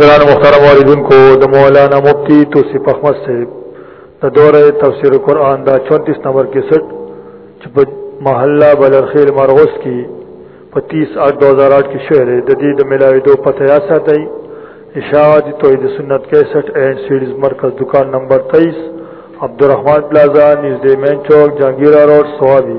ګران محترم اوریدونکو د مولانا مفتی توصیف احمد صاحب د دوره تفسیر قران دا 34 نمبر 61 چې په محله بلرخیل مرغوس کې په 30 8 2008 کې شعر د دې د ملاوي دو پته یا ساتي اشاعت توحید سنت 61 اینڈ سیډز مرکز دکان نمبر 23 عبدالرحمن پلازا نږدې مین چوک جهانگیرا روډ سوابي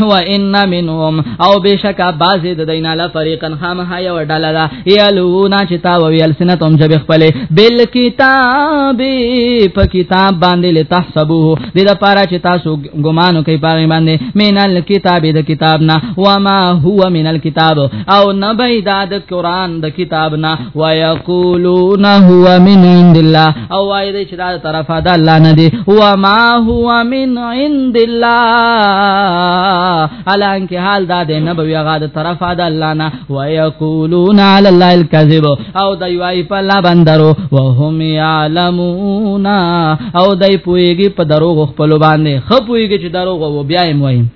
و ان منهم او بشکا باز د دینا لا فریقن خامه یو ډله دا یلونا چې تا وی السنتم جب خپل بل کتاب په کتاب باندې لتحسبوه د لپاره چې تاسو ګمانو کوي پاره باندې مینل کتاب د کتاب نه و ما هو من الكتاب او نبی دا د قران د کتاب نه ويقولون هو من عند الله او وای دی چې دا طرفه د الله نه دی و ما هو من عند الله الان کې حال دا دی نه به هغه د طرفه د الله نه و یقولون علی الله الكذب او د یوای په لا بندرو و هم یعلمون او دای پویږي په دروغ خپل باندې خپویږي چې دروغ و بیا یې وایم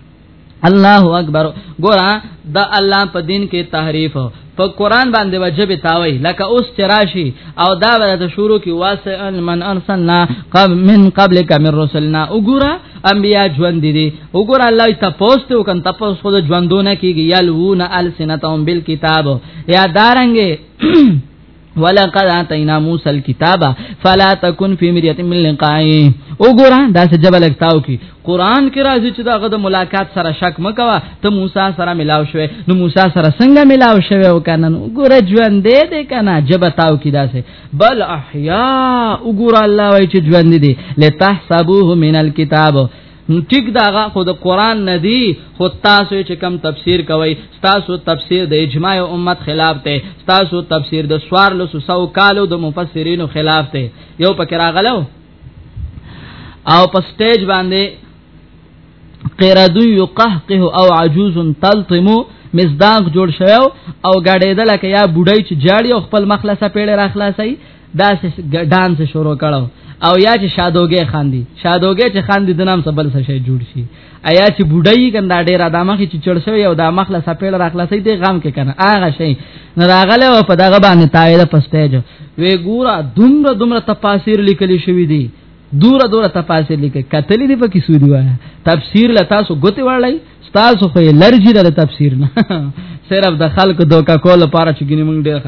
الله اکبر ګورا د الله په دین کې تحریف په قران باندې وجب تاوي لکه اوس چراشی او دا ورته شروع کی واسع من ارسلنا قبل من قبلک من رسلنا وګورا انبیا ژوند دي وګورا الله ته پوسټ وکم تاسو خو ژوندونه کیږي یلون السنتهم بالکتاب یا دارنګ ولقد اتینا موسی الكتاب فلا تكن في مريه من لقائه وګوره دا څه جبل اکتاو کی قران کې راځي چې داغه د ملاقات سره شک مکوا ته موسی سره ملاو شوې نو موسی سره څنګه ملاو شوې وکنه وګوره ژوند دې دې کنه جبتاو کی دا څه بل احیا وګوره الله وای چې ژوند دې لتحسبوه من الكتاب نو ټیک داغه خو د قران نه دی خو تاسو چې کم تفسیر کوي تاسو تفسیر د اجماع امت خلاف ته تاسو تفسیر د سوار لس سو کالو د مفسرینو خلاف ته یو پکې راغلو او په سټیج باندې قرد یقهقه او عجوز تلطم مزداق جوړ شوی او غړېدل کې یا بډای چې جاړي او خپل مخلصه پیړه راخلاصي دا ډانس شروع کړو او یا چې شادوګه خاندي شادوګه چې خاندي د نام سبل څه شي جوړ شي ایا چې بډای کندا ډیر ادمه چې چړ شوی او دا مخله سپېړ راخلاصې دی غم کې کنه هغه شي نه راغله او په دغه باندې تایید پسته جو وی ګورا دومره دومره تفاسیر لیکل شوی دی دوره دوره تفاسیر لیکل کتلې دی په کې سودی وای تفسیر لتا سو ګوتې وړلای تاسو خو الرجی د تفسیر نه صرف د خلق دوکا کول لپاره چې ګنې مونږ ډېر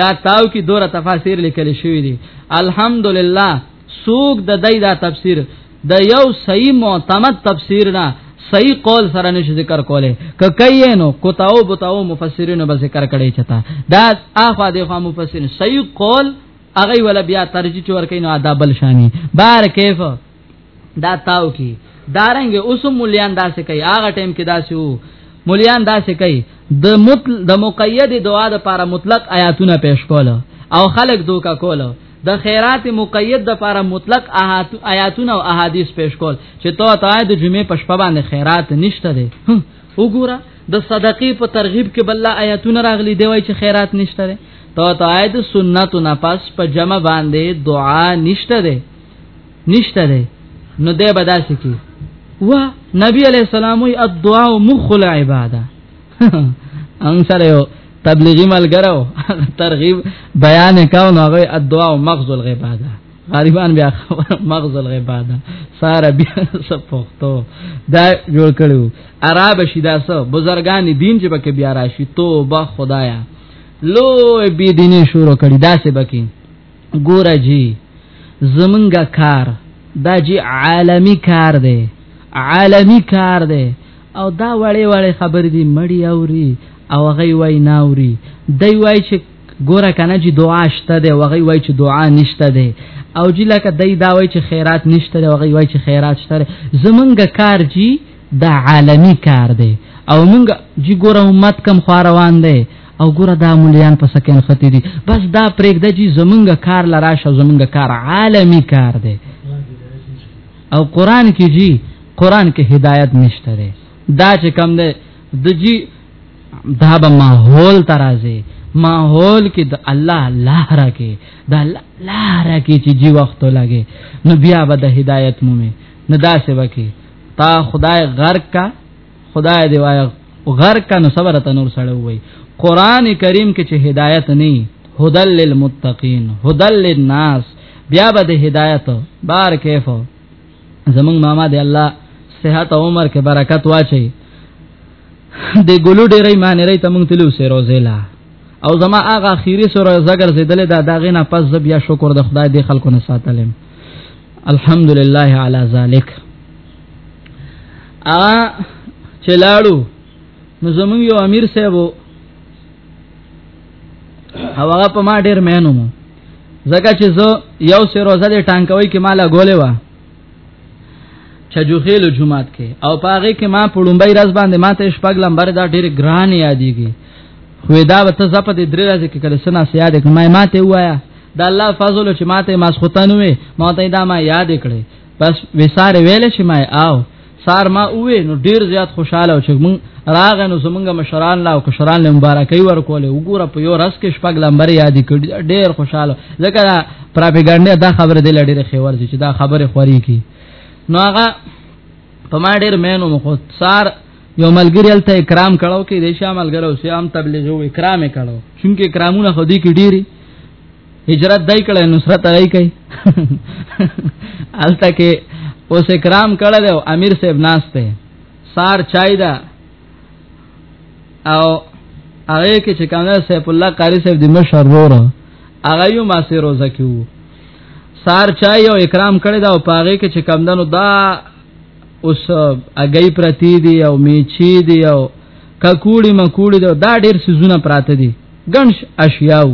دا تاو کې دوره تفاسیر لیکل شوی دی الحمدلله سوق د دای دا تفسیر د یو صحیح معتمد تفسیر نه صحیح قول سره نش ذکر کوله ک کای نو کوتاو بوتاو مفسرین به ذکر کړي چتا دا اخوا د خو مفسرین صحیح قول اغه ولا بیا ترجیح ورکې نو ادب شانی بار کیف دا تاو کی دارنګ اوس مولیان داسې کوي هغه ټیم کې داسې وو مولیان داسې کوي د مطل د مقید دعا د پاره مطلق آیاتونه پیش کول او خلق دوکا کول د خیرات مقید د پاره مطلق آیاتونه او احادیث پیش کول چې تو ته د جمعې په شپه باندې خیرات نشته دی وګوره د صدقې په ترغیب کې بل آیاتونه راغلي دی وای چې خیرات نشته دی تو ته د سنتو نه پس په جمع باندې دعا نشته دی نشته دی نو دی به داسې کی و نبی علیہ السلام وی الدعاء مخ العباده ان سره یو تبلیغی ملګرو ترغیب بیان کاو نو هغه الدعاء مغز العباده غریبان بیا مغز العباده ساره بیا سپوختو دا جوړ کړو عرب شي دا سو بزرګان دین چې بکې بیا راشي توبه خدایا لو بی دیني شروع کړي دا سه بکې ګور جی زمونږه کار دا جی عالمی کار دی عالمی کار دی او دا وړې وړې خبرې دي مړی اوري او هغه وای نه اوري دی وای چې ګوره کنه چې دعا شته دی وغي وای چې دعا نشته دی او جی لکه دی دا وای چې خیرات نشته دی وغي وای چې خیرات شته دی زمونږ کار جی دا عالمی کار دی او مونږ جی ګوره امت کم خواروان دی او ګوره دا مليان په سکه نختی دي بس دا پرېګ د جی زمونږ کار لرا شو زمونږ کار عالمی کار دی او قران کې جی قران کې هدایت نشته دی دا چې کم دی د جی دا به ماحول ترازه ماحول کې د الله لهره کې د الله لهره کې چې جی وخت لګي نو بیا به د هدایت مومي نه دا څه وکي تا خدای غرق کا خدای دی وای غر کنه صبر ته نور سره وای قران کریم کې چې هدایت نه هدل للمتقین هدل للناس بیا به د هدایت بار کیف زمون ماما دی الله صحت عمر کې برکت واچي د ګلو ډېرې معنی ری تمون تلو سه روزلا او زما هغه اخیری سره زګر زیدل دا داغه نه پس زب یا شکر د خدای دی خلکو نه ساتلم الحمدلله علی ذلک ا چلاړو نو زمون یو امیر صاحب او هغه په ما ډیر مینو زکه چې زه یو سه روزه دې ټانکوي کې مالا ګولې وا چجوخیل جمعات کې او پاغه کې ما پړومبای راز باندې ما ته شپږ لمبر دا ډیر ګران یادېږي خو دا وته زپه دې درې راځي کې کله سنا سیاده کما ما ته وایا دا الله فضل چې ماته ماسختن وې ماته دا ما یاد کړې پس وسار ویل چې ما آو سار ما وې نو ډیر زیات خوشاله او چې مون راغ نو زمونږ مشران لا او کشران له مبارکي ورکولې وګوره په یو رس کې شپږ لمبر یاد کړې ډیر خوشاله ځکه پراپګاندا دا خبره دې لړې خبر چې دا خبره خوري کی نو هغه په ما ډیر مینو مخ سار یو ملګری الته اکرام کړو کې د شام ملګرو سیام تبلیغ او اکرام کړو چونکه اکرامونه خو دې کې ډېری هجرت دای کړه نصرت دای کوي الته کې اوس اکرام کړه دی امیر صاحب ناشته سار چای دا او هغه کې چې کاندار سیف الله قاری صاحب د مشر وره هغه یو ما سره روزه کیو سار چای او اکرام کړه دا او پاغه کې چې کمندنو دا اوس اگئی پرتی دی او میچی دی او ککوړی مکوړی دی دا ډیر سيزونه پراته دي ګنش اشیاو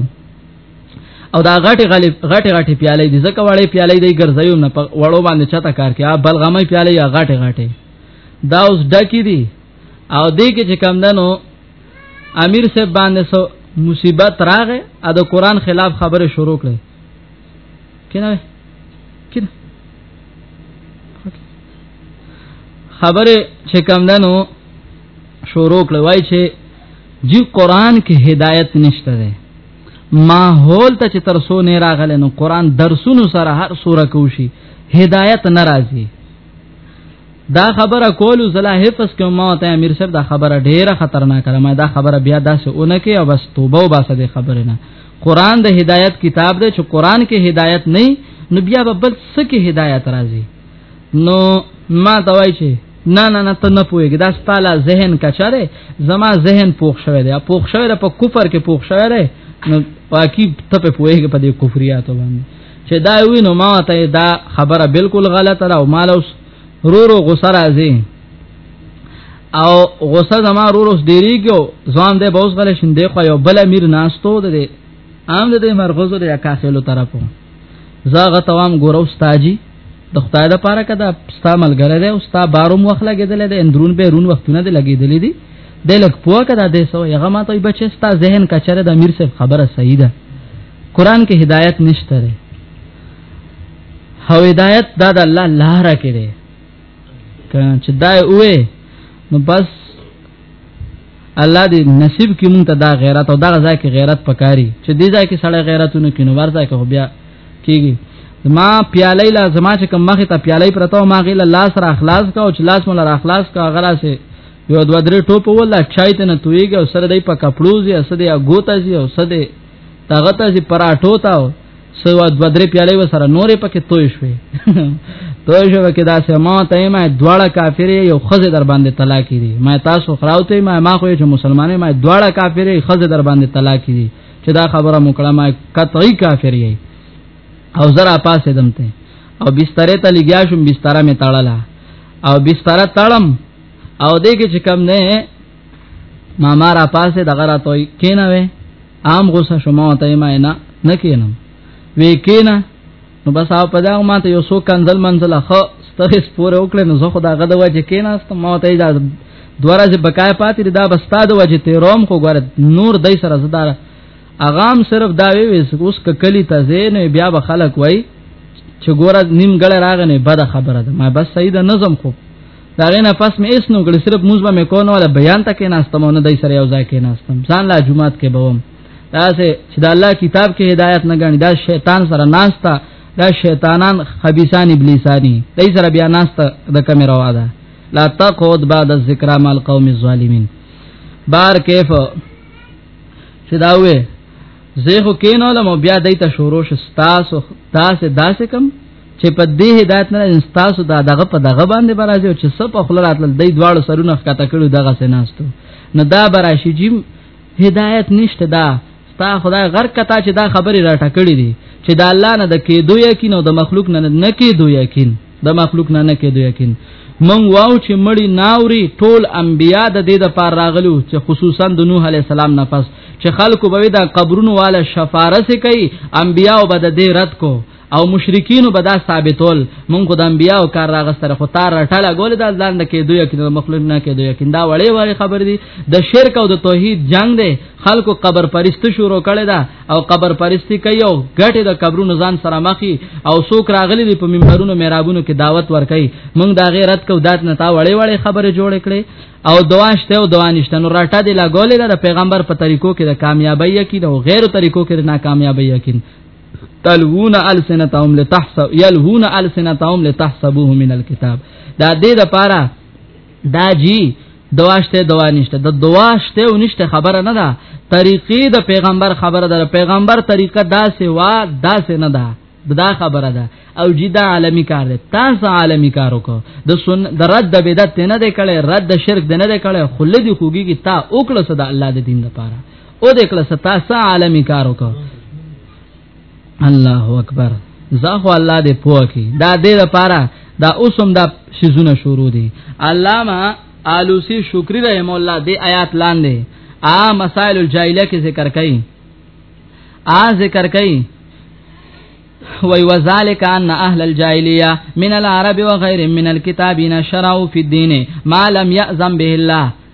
او دا غټي غلي غټي غټي پیالې دي زکه وړې پیالې دی ګرځيو نه وړو باندې چاته کار کوي بلغمې پیالې یا غټي غټي دا اوس ډکی دي او دې کې چې کم دنو امیر صاحب باندې سو مصیبت راغې ا د قران خلاف خبره شروع کړې کنه کنه خبره چې کم دنو شروع کړ وای چې جی قران کې هدایت نشته ده ماحول ته چې ترسو نه راغله نو قران درسونو سره هر سوره کوشي هدایت ناراضي دا خبره کولو زلا حفظ کوم ما ته امیر صاحب دا خبره ډیره خطرناکه ما دا خبره بیا داسې اونه کې او بس توبه او باسه دې خبره نه قران د هدایت کتاب دی چې قران کې هدایت نه نو بیا به بل څه کې هدایت راځي نو ما دا وایي چې نه نه نه ته نه پوهیږي دا ستاله ذهن کچره زما ذهن پوښ شوی دی پوښ شوی په کفر کې پوښ شوی دی نو پاکي ته په پوهیږي په دې کفریاتو باندې چې دا وینو ما ته دا خبره بالکل غلطه ده او مال اوس رورو غسر ازي او غصه زما روروس ډیری کیو ځوان دې بوس غل شندې خو یو بل امیر ناستو دې عام دې مرغزو دې کاخلو طرفو زاغه توام ګورو استاجی د خدای د پاره کده ستا ملګری دی او ستا باروم وخت لګیدل دی اندرون به رون وختونه دی لګیدل دی د لک پوکه د دې سو یغه ما ته بچی ستا ذهن کچره د امیر صاحب خبره صحیح ده قران کې هدایت نشته ده هو هدایت دا د الله لار کې ده چې دا وې نو بس الله دې نصیب کې مونږ ته دا غیرت او دا ځای کې غیرت پکاري چې دې ځای کې سړی غیرتونه کینو ورځه کې بیا کیږي ما پیالې لا زما چې کوم مخه ته پیالې پرته ما غي لاس را اخلاص کا او چې لاس مول را اخلاص کا غلا سه یو دوه درې ټوپ ولا چای ته نه تویږي او سره دې په کپړوزي او سره دې غوتازي او سره هغه ته چې پراټو تا سو دو درې پیالې وسره نورې پکې توې شوې توې شوې کې دا سه ما ته ما دواړه کافر یو خزه در باندې طلاق دي ما تاسو خراوته ما ما خو چې مسلمانې ما دواړه کافر یو خزه در باندې طلاق دي چې دا خبره مکړه ما قطعي کافر یې او زرا پاسې دمته او بسترې ته لګیا شوم بستر مې تړله او بستر تړم او دې کې چې کم نه ما ما را پاسه دغه را توي کینه وې عام غوسه شما ته ما نه نه کینم وې کینه نو بس او په دا ما ته یو سو کنزل منزل خو ستغه سپور وکړې نو زه خدا غد وجه کینه است ما ته دا دواره چې بقای پاتې دا بس تا د وجه ته روم خو ګور نور دای سره زدا اغام صرف دا وی وس اوس کلی ته زین بیا به خلک وای چې ګور نیم ګړ راغنه بد خبره ده ما بس سید نظم خو دا غینا پس مې اس نو کړ صرف موږ به مې کو نه ولا بیان تکې ناستم نه دای سره یو ځای کې ناستم ځان لا جمعات کې بوم دا سه چې د الله کتاب کې هدایت نه غني دا شیطان سره ناشتا دا شیطانان خبيسان ابلیسانی دای سره بیا ناشتا د کمه روا ده لا تقود بعد الذکر مال قوم الظالمین بار کیف چې دا وې زه خو کینولم بیا دای ته شوروش ستاسو تاسو داسې کم چې په دې هدایت نه تاسو دا دغه په دغه باندې برازي او چې سب په خپل راتل دای دواړو سرونه ښکته کړو دغه سناستو نه دا براشي جیم هدایت نشته دا ستا خدای غر کتا چې دا خبره راټه کړې دي چې دا الله نه د کېدو یقین او د مخلوق نه نه کېدو یقین د مخلوق نه نه کېدو یقین مونږ واو چې مړی ناوري ټول انبیا د دې د پار راغلو چې خصوصا د نوح علی السلام نفس چې خلکو به دا قبرونو والا شفاره سي کوي انبیا او بد دې رد کو او مشرکین به دا ثابتول مونږ د انبیانو کار راغستره خو تار ټاله ګول د ځان نه کې دوی کې د مخلوق نه کې دوی کې دا وړې وړې خبر دي د شرک او د توحید جنگ دی خلکو قبر پرست شروع کړي دا او قبر پرستی کوي او ګټه د قبرونو ځان سره مخي او څوک راغلي دي په منبرونو میرابونو کې دعوت ورکړي مونږ دا غیرت کو دات نه تا وړې وړې خبره جوړ کړي او دواشته او دوانشته نو راټه دی لا ګولې د پیغمبر په طریقو کې د کامیابی یقین او غیر طریقو کې د ناکامیابی یقین تلهون السنتهم لتحسب يلهون السنتهم لتحسبوه من الكتاب دا دې د پاره دا جی دواشته دوا نشته د دواشته او نشته خبره نه ده طریقې د پیغمبر خبره ده پیغمبر طریقه دا سه وا دا سه نه ده دا خبره ده او جدا عالمی کار ده تاسو عالمی کار وکړه د سن د رد د بدعت نه ده کړي رد د شرک نه ده کړي خلدي خوږي کی تا اوکړه صدا الله د دین لپاره او د کله ستا سا عالمي کار وکړه الله اکبر زاخو الله دې پوه کی دا دې لپاره دا اوسم دا شزونه شروع دي علامه آلوسی شکری رحم الله دې آیات لاندې آ مسائل الجاهلیه کې ذکر کړي آ ذکر کړي وی وذالک ان اهل الجاهلیه من العرب وغيرهم من الكتابین شرعوا في الدين ما لم يأذن به الله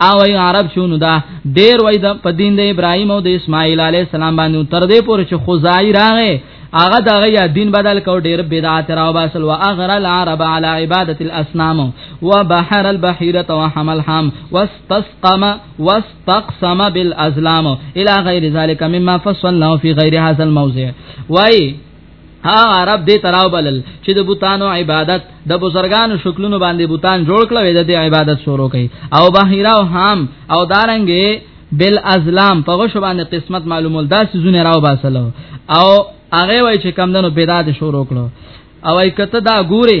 او ای عرب شونو دا ډیر وای د پدین د ابراهیم او د اسماعیل علی السلام باندې تر دې پورې چې خدای راغې هغه دغه یا دین بدل کو ډیر بدعت راو باسل وا اغر العرب علی عبادت الاصنام وبحر البحیره وحمل حم واستسقم واستقسم بالازلام الى غیر ذلك مما فصلنا في غیر هذا الموضع وای ها عرب دې تراو بلل چې د بوتانو عبادت د بزرګانو شکلونو باندې بوتان جوړ کړو د دې عبادت شروع کړي او بحیرا او حام او دارنګې بل ازلام په غشو باندې قسمت معلومول دا سيزونه راو باسلو او هغه وای چې کم دنو بدعت شروع کړو او ای کته دا ګوري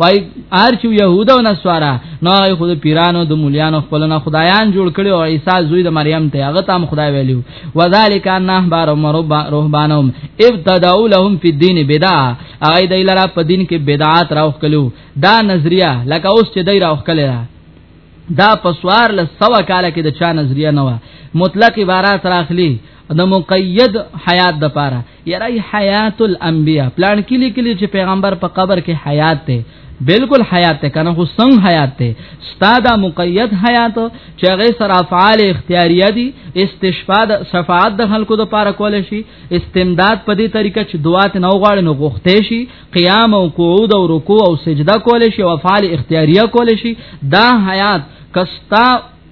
وای ار چې يهود او نصارا نو خود پیرانو د مليانو خپل نه خدایان جوړ کړي او عيسى زوی د مریم ته هغه تام خدای ویلو وذالک ان احبار مربا رهبانهم ابتدعوا لهم في الدين بدع اې دای لرا په دین کې بدعات راوخ کلو دا نظریه لکه اوس چې دای راوخ کله دا پسوار له سوا کال کې د چا نظریه نه و مطلق عبارت راخلی د مقید حیات د پاره یرای حیات الانبیاء پلان کلی کلی چې پیغمبر په قبر کې حیات ته بالکل حیات ته کنه خو څنګه حیات ته استاد مقید حیات چې هغه سره افعال اختیاریه دي استشفاعت شفاعت د خلکو د پاره کول شي استمداد په دې طریقه چې دعا ته نو غواړي نو غوښته شي قیام او قعود او رکوع او سجده کول شي او افعال اختیاریه کول شي دا حیات کستا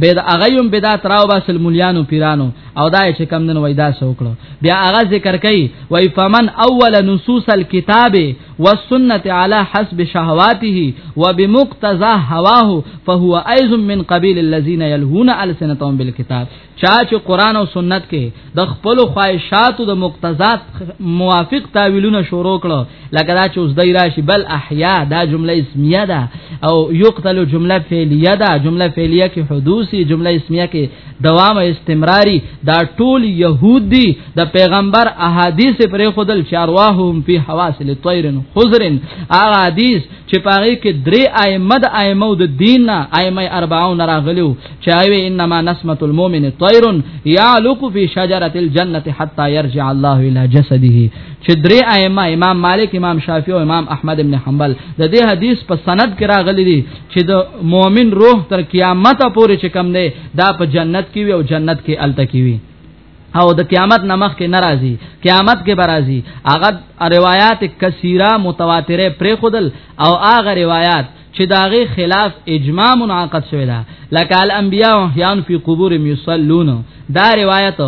به د هغه یوم بدعت راو باسل مليانو پیرانو او دای چې کم نن وای دا سوکړو بیا هغه ذکر کوي وای فمن اول نصوص الكتاب والسنه على حسب شهواته وبمقتضى هواه فهو ايضا من قبيل الذين يلهون السنتهم بالكتاب چا چې قران او سنت کې د خپل خواهشاتو د مقتضات موافق تاویلونه شروع کړو لکه دا چې اوس دای راشي بل احیا دا جمله اسمیه ده او یقتل جمله فعلیه ده جمله فعلیه کې حدوثي جمله اسمیه کې دوام استمراری دا ټول يهودي د پیغمبر احادیث پرې خودل چارواهم فی حواصل طیرن خضرن احادیث چې پاره کې درې ائمه د ائمه د دین نه ائمه اربعو نه راغلو چې وی انما نسمه المؤمن طير يعلق في شجره الجنه حتى يرجع الله الى جسده چې درې ائمه امام مالک امام شافعي او امام احمد ابن حنبل د دې حدیث په سند کې راغلي دي چې د مؤمن روح تر قیامت پورې چې کم دی دا په جنت کې وي او جنت کې الته کې وي او د قیامت نمخ کې ناراضي قیامت کې برازي هغه روایت کثیره متواتره پر خودل او هغه روایت چې داغه خلاف اجماع منعقد شوی دا لکه الانبیاء احیان فی قبور یصلون دا روایت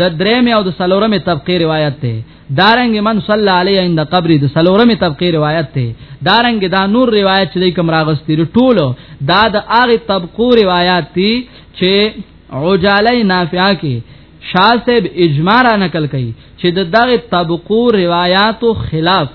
د درېمه او د سلورمه طبقه روایت ته دارنګ من صلی علی عند قبر د سلورمه طبقه روایت ته دارنګ دا نور روایت چې کوم راغستې ټولو دا د هغه طبقه روایت دي چې عجاله نافعه کې شاه صاحب اجماع را نقل کړي چې د دغه طبقو روایتو خلاف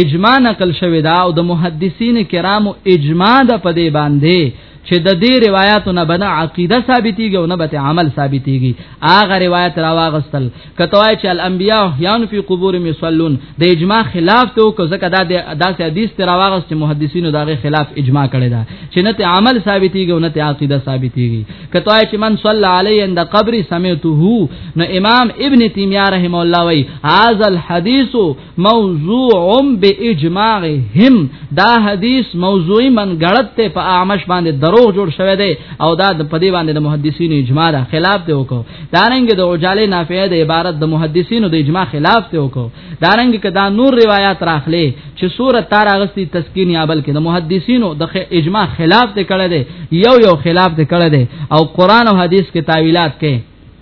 اجماع نقل شوی دا او د محدثین کرامو اجماع د پدې باندې چې د دې روایتو نه بنا عقیده ثابتېږي او نه به عمل ثابتېږي اغه روایت راواغستل کتوای چې الانبیاء یان فی قبور یصلون د اجماع خلاف ته کو زکه دا داسې حدیث تر واغس چې محدثینو داغه خلاف اجماع کړی دا چې نه ته عمل ثابتېږي او نه ته عقیده ثابتېږي کتوای چې من صلی علی عند قبر سمعته نو امام ابن تیمیه رحم الله وی هاذا الحدیث موضوع باجماعهم دا حدیث موضوعی من غلط ته په اعمش باندې دروغ جوړ شوی دی او دا په دې باندې د محدثینو اجماع ده خلاف دی وکړو دا رنګ د اوجاله نافعه د عبارت د محدثینو د اجماع خلاف دی وکړو دا رنګ کدا نور روایت راخلې چې سوره تار اغستی تسکین یا بلکې د محدثینو د اجماع خلاف دی کړه دی یو یو خلاف دی کړه دی او قران او حدیث کې تعویلات کې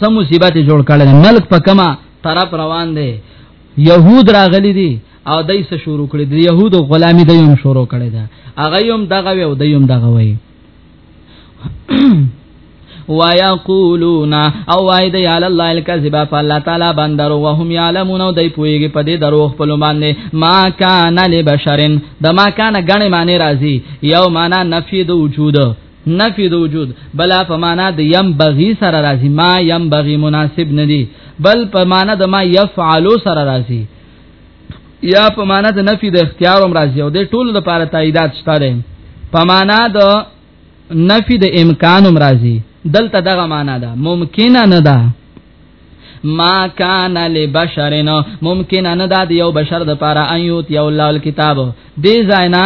سم مصیبت جوړ کړل ملک په کما طرف روان دی يهود راغلي دي او دای څه شروع کړی دی يهودو غلامی دی هم شروع کړی دا هغه هم دغه وی او دی هم دغه وی ويقولون او وای دی علی الله الکذب فالله تعالی بندر وهم یعلمون او دی پویږي په دې درو خپل باندې ما کان لبشرن د ما کان غنی معنی راځي یو معنا نفی د وجود نفی د وجود بلا په معنا د یم بغي سره راځي ما یم بغي مناسب ندي بل په معنا د ما يفعلو سره راځي یا په معنا د نفی د اختیار هم راځي او د ټولو لپاره تاییدات شته ده په معنا د نفی د امکان هم راځي دلته دغه معنا ده ممکن نه ده ما کان لبشرن ممکن ان دا یو بشر د پاره ایوت یو الله الكتاب دې زینا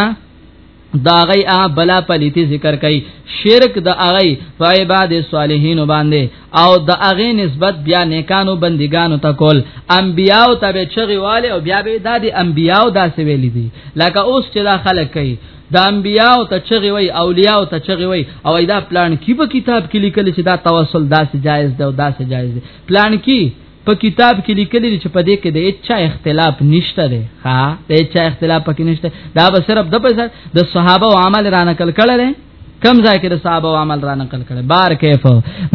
دا غي ا بلا پلیتی ذکر کئ شرک د اغي په عباد صالحین باندې او د اغي نسبت بیا نیکانو بندګانو ته کول انبیاو ته به چغي والے او بیا به د انبیاو داسې ویل دي لکه اوس چې دا خلک کوي د انبیاو ته چغي وي اولیاو ته چغي وي او دا پلان کی په کتاب کې لیکل چې دا توسل داسې جایز ده او داسې جایز ده پلان کی په کتاب کې لیکل دي چې په دې کې د اچا اختلاف نشته دی ها د اچا اختلاف پکې نشته دا به صرف د پیسې د صحابه او عمل را نقل کړل کم ځای کې د صحابه او عمل را نقل کړي بار کیف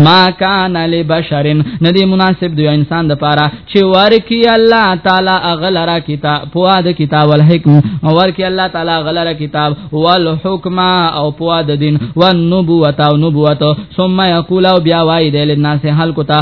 ما کان لبشرن ندی مناسب دی انسان د پاره چې ورکی الله تعالی اغلرا کتاب پوا د کتاب ول حکم ورکی الله تعالی اغلرا کتاب ول حکم او پوا د دین ون نبوت او نبوت ثم یقول او بیا وای د لناس هل کوتا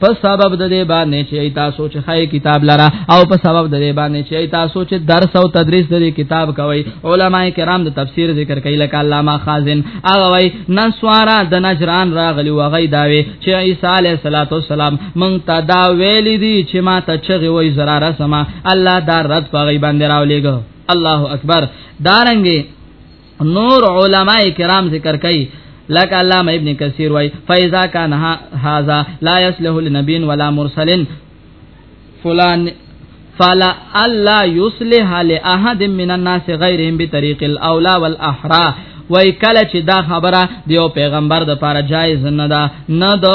په سبب د دې باندې چې تاسو چې خای کتاب لره او په سبب د دې باندې چې تاسو چې درس او تدریس د دې کتاب کوي علما کرام د تفسیر ذکر کوي لکه علامه خازن هغه وای نسوارا د نجران راغلی وغی داوي چې عیسی علیه السلام مونږ ته دا ویل دي چې ما ته چغي وای زراره سما الله دا رد پغی باندې راولېګو الله اکبر دارنګي نور علما کرام ذکر کوي لکه علامه ابن کثیر وای فایزا کان هاذا لا یصلح لنبی ولا مرسل فلان فلا الا یصلح لاحد من الناس غیرهم بطریق الاولى والاحرى وای کله چې دا خبره دیو پیغمبر د پاره جایز نه ده نه د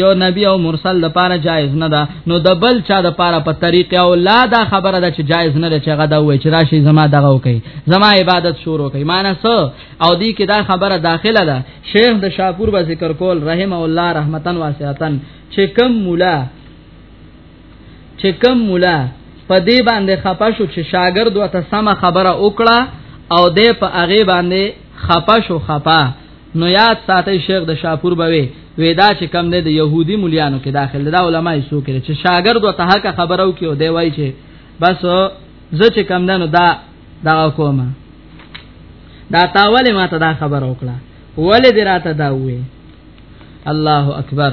یو نبی او مرسل د پاره جایز نه ده نو د بل چا د پاره په طریقې او لا دا خبره ده چې جایز نه ده چې غدا وای چې راشي زما دغه وکي زما عبادت شروع کوي معنی څه او دی کې دا خبره داخله ده شیخ د شاپور به ذکر کول رحم الله رحمتن واسعتن چې کم مولا چې کم مولا په دې باندې خپه شو چې شاګرد وته سم خبره وکړه او دې په هغه باندې خپه شو خپه نو یاد ساتي شیخ د شاپور بوي ودا چې کم دې د يهودي مليانو کې داخل دا علما یې سو کړي چې شاګرد وته حق خبرو کې او دی وای چې بس زه چې کم دنو دا دا کومه دا تاوله ماته دا خبر وکړه ولې دې راته دا وې الله اکبر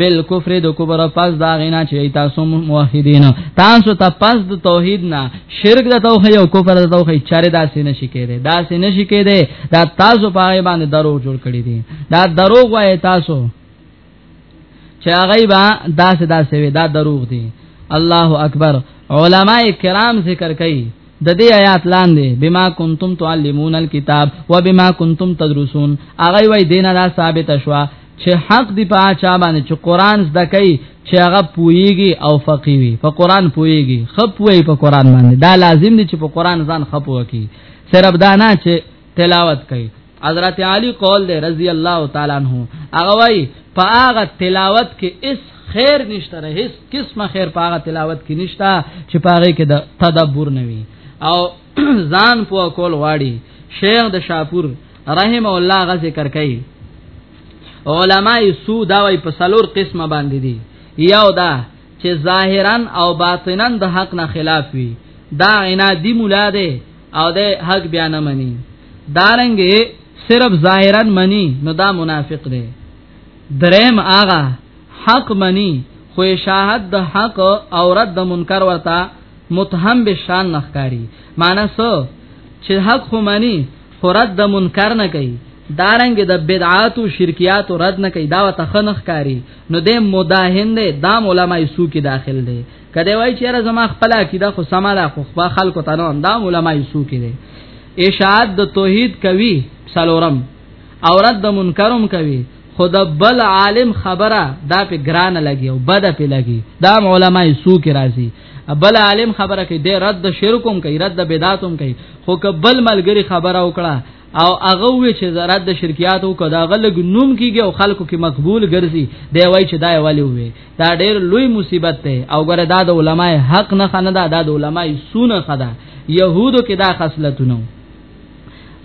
بل کفر د کبر پس دا غینا چې تاسو موحدین تاسو ته پس د توحید نه شرک د توحید او کفر د توحید چاره داسې نشي کېده داسې نشي کېده دا تاسو په هغه باندې دروغ جوړ کړی دي دا دروغ وای تاسو چې هغه با داسې داسې وي دا دروغ دي الله اکبر علما کرام ذکر کوي د دې آیات لاندې بما کنتم تعلمون الكتاب وبما کنتم تدرسون هغه وای دینه دا ثابت شوه چې حق دی په چا باندې چې قران زده کوي چې هغه پويږي او فقيه وي په قران پويږي خپوي په قران باندې دا لازم دي چې په قران ځان خپو کی صرف دا نه چې تلاوت کوي حضرت علی قول دی رضی الله تعالی عنہ هغه وای په هغه تلاوت کې اس خیر نشته هیڅ قسمه خیر په هغه تلاوت کې نشته چې په هغه کې د تدبر نوي او ځان په کول واړي شیخ د شاپور رحم الله غ ذکر کوي علماء سو دا وای په سلور قسمه باندې دي یو دا چې ظاهرا او باطنا د حق نه خلاف وي دا عنادی مولا ده او د حق بیان مني دارنګ صرف ظاهرا مني نو دا منافق ده درم آغا حق مني خو شاهد د حق او رد د منکر ورته متهم به شان نخکاری معنی سو چې حق خو مني خورد د منکر نه کوي دارنګ د بدعات او شرکیات رد نه کوي دا وتخنخ کاری نو د مداهن دی دا علماء سو کې داخل دی کله وای چې را زما خپل عقیده خو سماله خو خپل خلکو ته نو دا علماء سو کې دی اشاعت د توحید کوي سلورم او رد د منکرم کوي خود بل عالم خبره دا په ګران لګي او بد په لګي دا علماء سو کې راځي بل عالم خبره کوي د رد شرکم کوي رد بدعتم کوي خو کبل ملګری خبره وکړه او هغه وی چې رد شرکیات او کدا غلګ نوم کیږي او خلکو کې مقبول ګرځي دی وای چې دا ولی وي دا ډېر لوی مصیبت دی او ګره دا د علماء حق نه خنه دا د علماء سونه خدا يهودو کې دا خصلتونه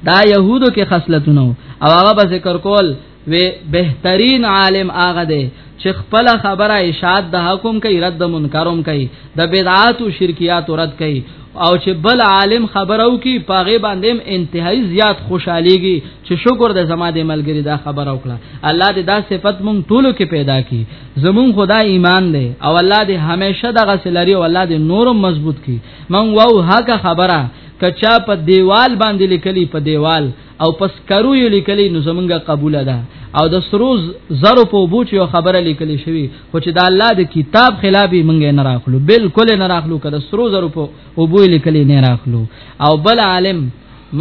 دا يهودو کې خصلتونه او هغه به ذکر کول وی بهترین عالم هغه دی چې خپل خبره اشاعت د حکم کوي رد منکرم کوي د بدعات او شرکیات رد کوي او چې بل عالم خبرو کی پاغه باندې انتهایی زیات خوشاليږي چې شکر د زما د ملګری دا خبر او کړه الله دې دا صفت مونږ ټولو کې پیدا کی زمون خدا ایمان دی او الله دې همیشه دغه سلری او الله دې نورم مضبوط کی مونږ وو هغه خبره کچا په دیوال باندې لیکلی په دیوال او پس کرو یو لیکلی نو زمونږه قبول ده او د سروز زرو په بوچ یو خبره لیکلی شوی خو چې د الله د کتاب خلاف مونږ نه راخلو بالکل نه راخلو کله سرو زرو په او بو لیکلی نه راخلو او بل عالم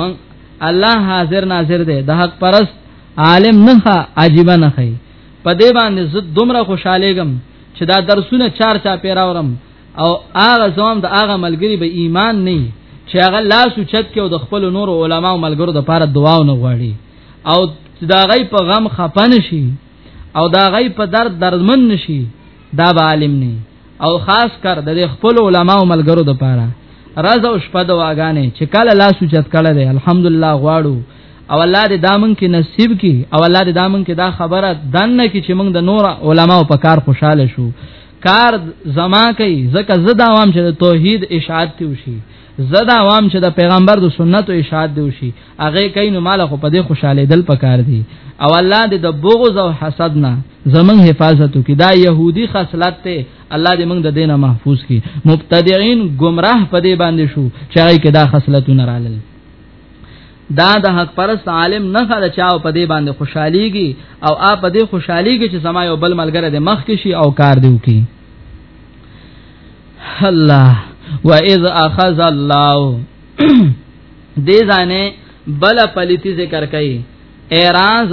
من الله حاضر ناظر دی د حق پرست عالم نه عجیب نه خي په دې باندې زه دومره خوشاله ګم چې دا درسونه چار چا پیراورم او هغه زوم د هغه ملګری به ایمان نه چې هغه لاس اوچت کې او د خپل نور علما او ملګرو د پاره دعا نه غواړي او دا غي په غم خپن شي او دا غي په درد دردمن نشي دا به عالم نه او خاص کر د خپل علما او ملګرو د پاره راز او شپه د واغانې چې کله لاس اوچت کړه دی الحمدلله غواړو او الله دې دامن کې نصیب کی او الله دې دامن کې دا خبره دنه کی چې موږ د نور علما او پکار خوشاله شو کار زما کوي زکه زدا عوام چې د توحید اشاعت ته وشي زدا عوام چې د پیغمبر د سنت او اشاعت دی وشي هغه کین نو مال خو په دې خوشاله دل پکار دی او الله دې د بغض او حسد نه زمون حفاظت کی دا يهودي خصلت ته الله دې موږ د دینه محفوظ کی مبتدعين گمراه په دې باندې شو چې هغه کې دا خصلتونه رالل دا د حق پرست عالم نه خاله چاو په دې باندې خوشحاليږي او اپ په دې خوشحاليږي چې سما یو بل ملګری د مخ کې شي او کار دی وکي الله واذ اخذ الله دې ځانه بل پليتي ذکر کوي اعراض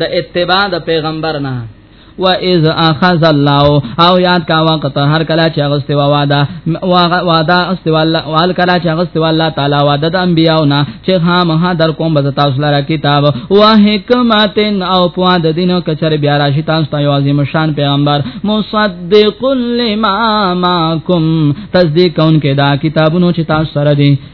د اتباع د پیغمبر نه و اذ اخذ الله او یاد کا وخت هر کله چې غست و واده واده است والله وال کله چې غست والله تعالی واده د انبیاونه چې ها مها در کوم بز تاسو لپاره کتاب و حکمت او پواد دینو کچر بیا راشي تاسو ته یو عظیم شان پیغمبر مصدق لما معکم تصدیق کون کې دا کتابونو چې تاسو سره دي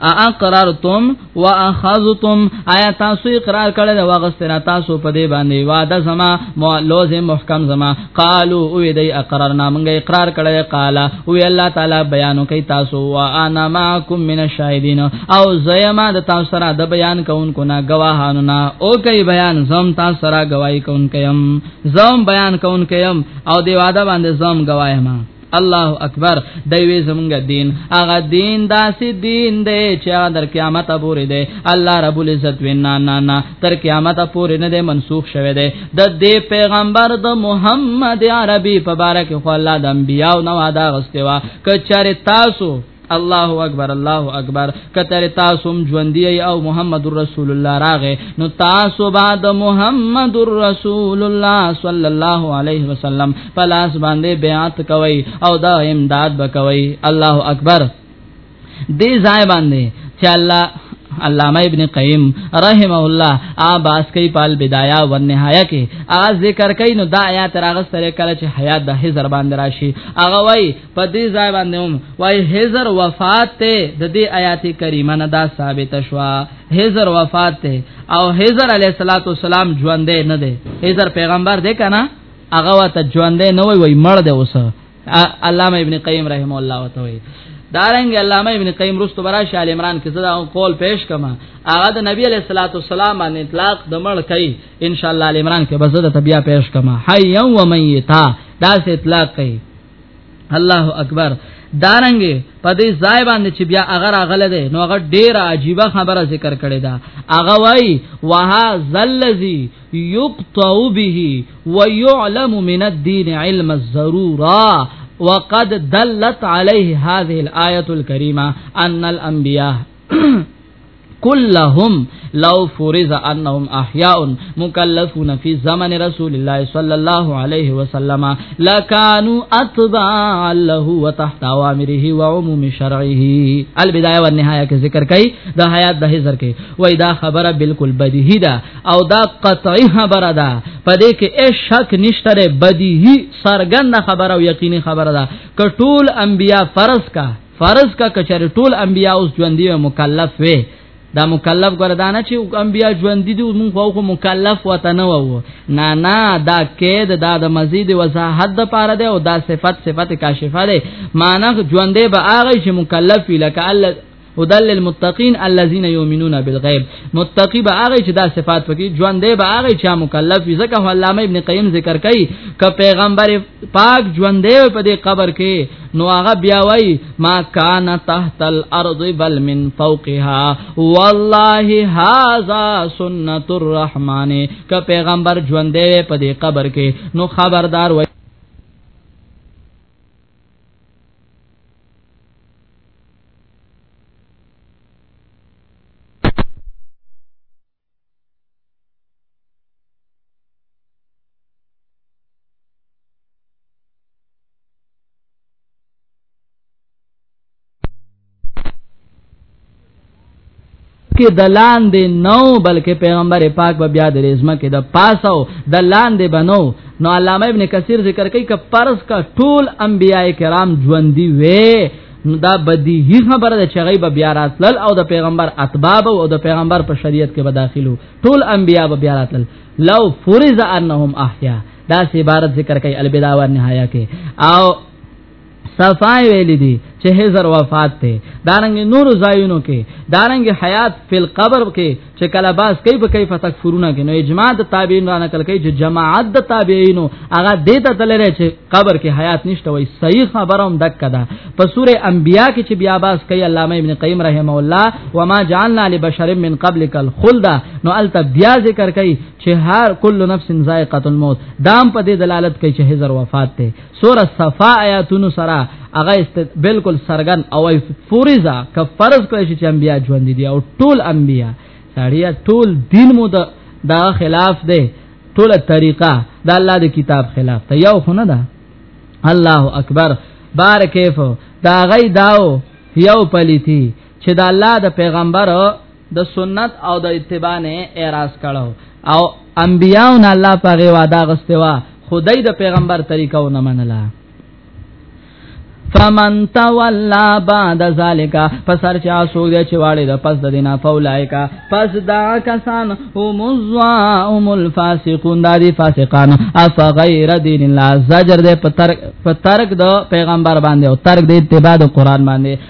اقررتم واخذتم آیا تاسو اقرار کړل او غستنه تاسو په دې باندې وعده زما مولوز محکم زما قالو او دې اقرارنا موږ اقرار کړل قال او الله تعالی بیانو کوي تاسو وانا معکم من الشاهدین او زیما د تاسو سره د بیان کوونکو نه گواهانو نه او کوي بیان زم تاسو سره گواہی کوونکم زم بیان کوونکم او دی وعده باندې زم گوایم الله اکبر دوی زمونږ دین هغه دین داسې دین دی چې در قیامت پورې دی الله رب العزت وینا نه نه تر قیامت پورې نه دی منسوخ شوی دی د دې پیغمبر د محمد عربي په باره کې خو الله د انبیاو نو ادا غستوا کچره تاسو الله اکبر الله اکبر کتر تاسو ژوند دی او محمد رسول الله راغه نو تاسو بعد محمد رسول الله صلی الله علیه وسلم پلاس باندې بیعت کوي او دا امداد بکوي الله اکبر دې ځای باندې چې الله علامه ابن قیم رحمه الله ا باس کوي پال بدایا و نهایا کې ا ذکر کوي نو دا آیات راغستره کله چې حیات د هزر باندې راشي اغه وای په دې ځای باندې هم وای هزر وفات ته د دې آیات کریمه نه دا ثابت شوا هزر وفات ته او هزر علی صلوات والسلام ژوند نه دی هزر پیغمبر دی کنه هغه وته ژوند نه وای وای مړ دی اوس علامه ابن قیم رحم الله وتعالى دارنګ علامه ابن قیم رستو برا شال عمران کې زدا قول پیش کما هغه د نبی علیہ الصلوۃ والسلام باندې اطلاق د مړ کوي ان شاء الله عمران کې بزده تبیا پیش کما حی و میتا دا سه اطلاق کوي الله اکبر دارنګ په دې ځای باندې چې بیا اگر اغله ده نو هغه ډیره عجیبه خبره ذکر کړې ده هغه وای وها ذلذي يقطع به ويعلم من الدين علم الضروره وقد دلت عليه هذه الايه الكريمه ان الانبياء كلهم لو فرض انهم احياء مكلفون في زمن رسول الله صلى الله عليه وسلم لكانوا اتباعا له وتحت اوامره وعموم شرعه البدايه والنهايه کې ذکر کړي د حیات د هزر کې وای دا خبره بالکل بدیهی ده او دا قطعی خبره ده پدې کې هیڅ شک نشته بدیهی سرګند خبره او یقیني خبره ده کټول انبیا فرض کا فرض کا کچره ټول انبیا اوس ژوند دی مکلف وي دا مکلف ګردانه چې انبیا ژوند دي مونږ خو مکلف وته نه وو نه نه دا کېد دا د مزید وضاحت د پاره ده او دا صفت صفت کاشفه ده معنی ژوندې به هغه چې مکلف وي لکه الله هدل للمتقین الذين يؤمنون بالغیب متقی به هغه چې دا صفات پکې ژوند دی به هغه چې مکلف وي ځکه علامه ابن قیم ذکر کوي ک پیغمبر پاک ژوند دی په دې قبر کې نو هغه بیا وای ما کان تحت الارض بل من فوقها والله هاذا سنت الرحمن ک پیغمبر ژوند دی په دې قبر کې نو خبردار وای کې د لاندې نو بلکې پیغمبر پاک به بیا د رزمه کې د پاسو د لاندې بنو نو علامه ابن کثیر ذکر کوي ک پرس کا ټول انبیای کرام ژوند دی وې نو دا بدیهی خبره ده چې غیب بیا راتلل او د پیغمبر اتباع او د پیغمبر په شریعت کې به داخلو ټول انبیا به بیا راتلل لو فرض انهم احیا دا سی عبارت ذکر کوي البدا و نهایا کې او صفای ویل دي چې هزر وفات ته دارنګ نور زایونو کې دارنګ حیات فل قبر کې چې کله باس کوي په کیف تکفرونه کې نو اجماع د تابعین را نقل کوي چې جماعت د تابعین هغه دې ته تللی چې قبر کې حیات نشته وای صحیح خبره هم دک ده په سوره انبیاء کې چې بیا باس کوي علامه ابن قیم رحم الله و ما جعلنا لبشر من قبلک الخلد نو الته بیا ذکر کوي چې هر کل نفس ذائقه الموت دام په دې دلالت کوي چې هزر وفات ته سوره صفا آیاتونو سره هغه است بالکل سرګن او فورزا ک فرض کړی چې انبیا ژوند دي او ټول انبیا سړیا ټول دین مو د دا خلاف دی ټوله طریقه د الله د کتاب خلاف ته یو خونه ده الله اکبر بار کیف دا غي داو یو پلیتی چې د الله د پیغمبر د سنت او د اتباع نه اعتراض کړو او انبیاو نه الله پاغه وعده غستوا خدای د پیغمبر طریقه و نه منله فمن تولا بعد ذالک فسر چا سو دې چې واړې د پس د دینا فولایکا پس دا کسان هم زوام الفاسقون دا دي فاسقان اف غیر دین الله زجر دې په ترک په ترک د پیغمبر باندې او ترک دې اتباع د قران باندې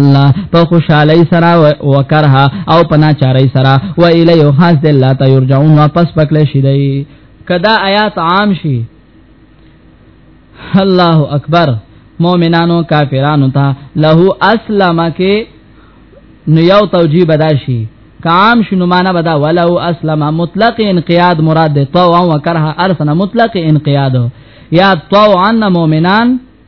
الله په خوشحالي سره وکرها او پنا چاري سره و الیه خاص د الله ته یرجعون واپس پکله شي دی کدا آیات عام شي الله اکبر مؤمنانو کافرانو ته له اسلم کې نو یو توجیه بداشي کام شنو معنا بدا ولو اسلم مطلق انقیاد مراد طوعا وکرها ارسنا مطلق انقیاد یا طوعا مؤمنان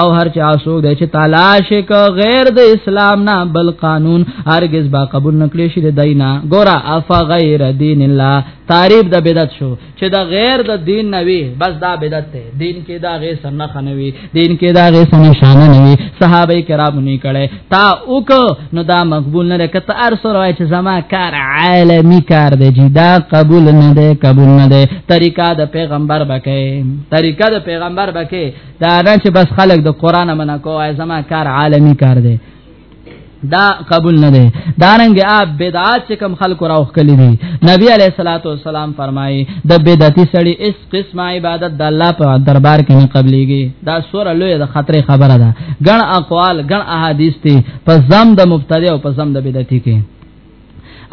او هر چا سوګ دی چې تلاش ک غیر د اسلام نه بل قانون هرگز با قبول نکړي شي د دینا ګورا اف غیر دین الله تعریف د بدعت شو چې د غیر د دین نه وی بس دا بدعت دی دین کې دا غیر سنخ نه وی دین کې دا غیر سن شان نه وی صحابه کرام نه کړي تا اوک نو دا مقبول نه کته ار سره چې زما کار عالمی کار دی چې دا قبول نه دی قبول نه دی طریقہ د پیغمبر بکې طریقہ د پیغمبر بکې دا دا چې بس خلک د قران منع کوه زما کار عالمی کار دی دا قبول نه دی دارنګ اپ بدعات چې کم خلق راوخ کلی دي نبی علیہ الصلوۃ والسلام فرمایي د بدعتي سړي اس قسمه عبادت د الله په دربار کې نه قبليږي دا سور لوی د خطر خبره ده ګڼ اقوال ګڼ احادیث دي په زم د مبتدی او په زم د بدعتي کې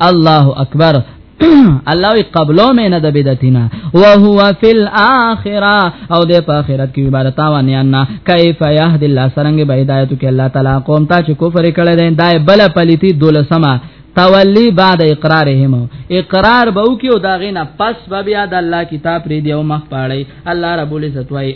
الله اکبر الله وی قبلو مې نه د بدعتینا او هو فی الاخره او د په اخرت کې عبارت تاوان یا نه کیف یهد الله سرنګ به هدایت کې الله تعالی قوم ته چې کفر کړي دی دای بل پلیتی دولسمه تولی بعد اقرارهم اقرار به وکي او داغه نه پس به بیا د الله کتاب ری دی او مخ پاړی الله رب العزت وای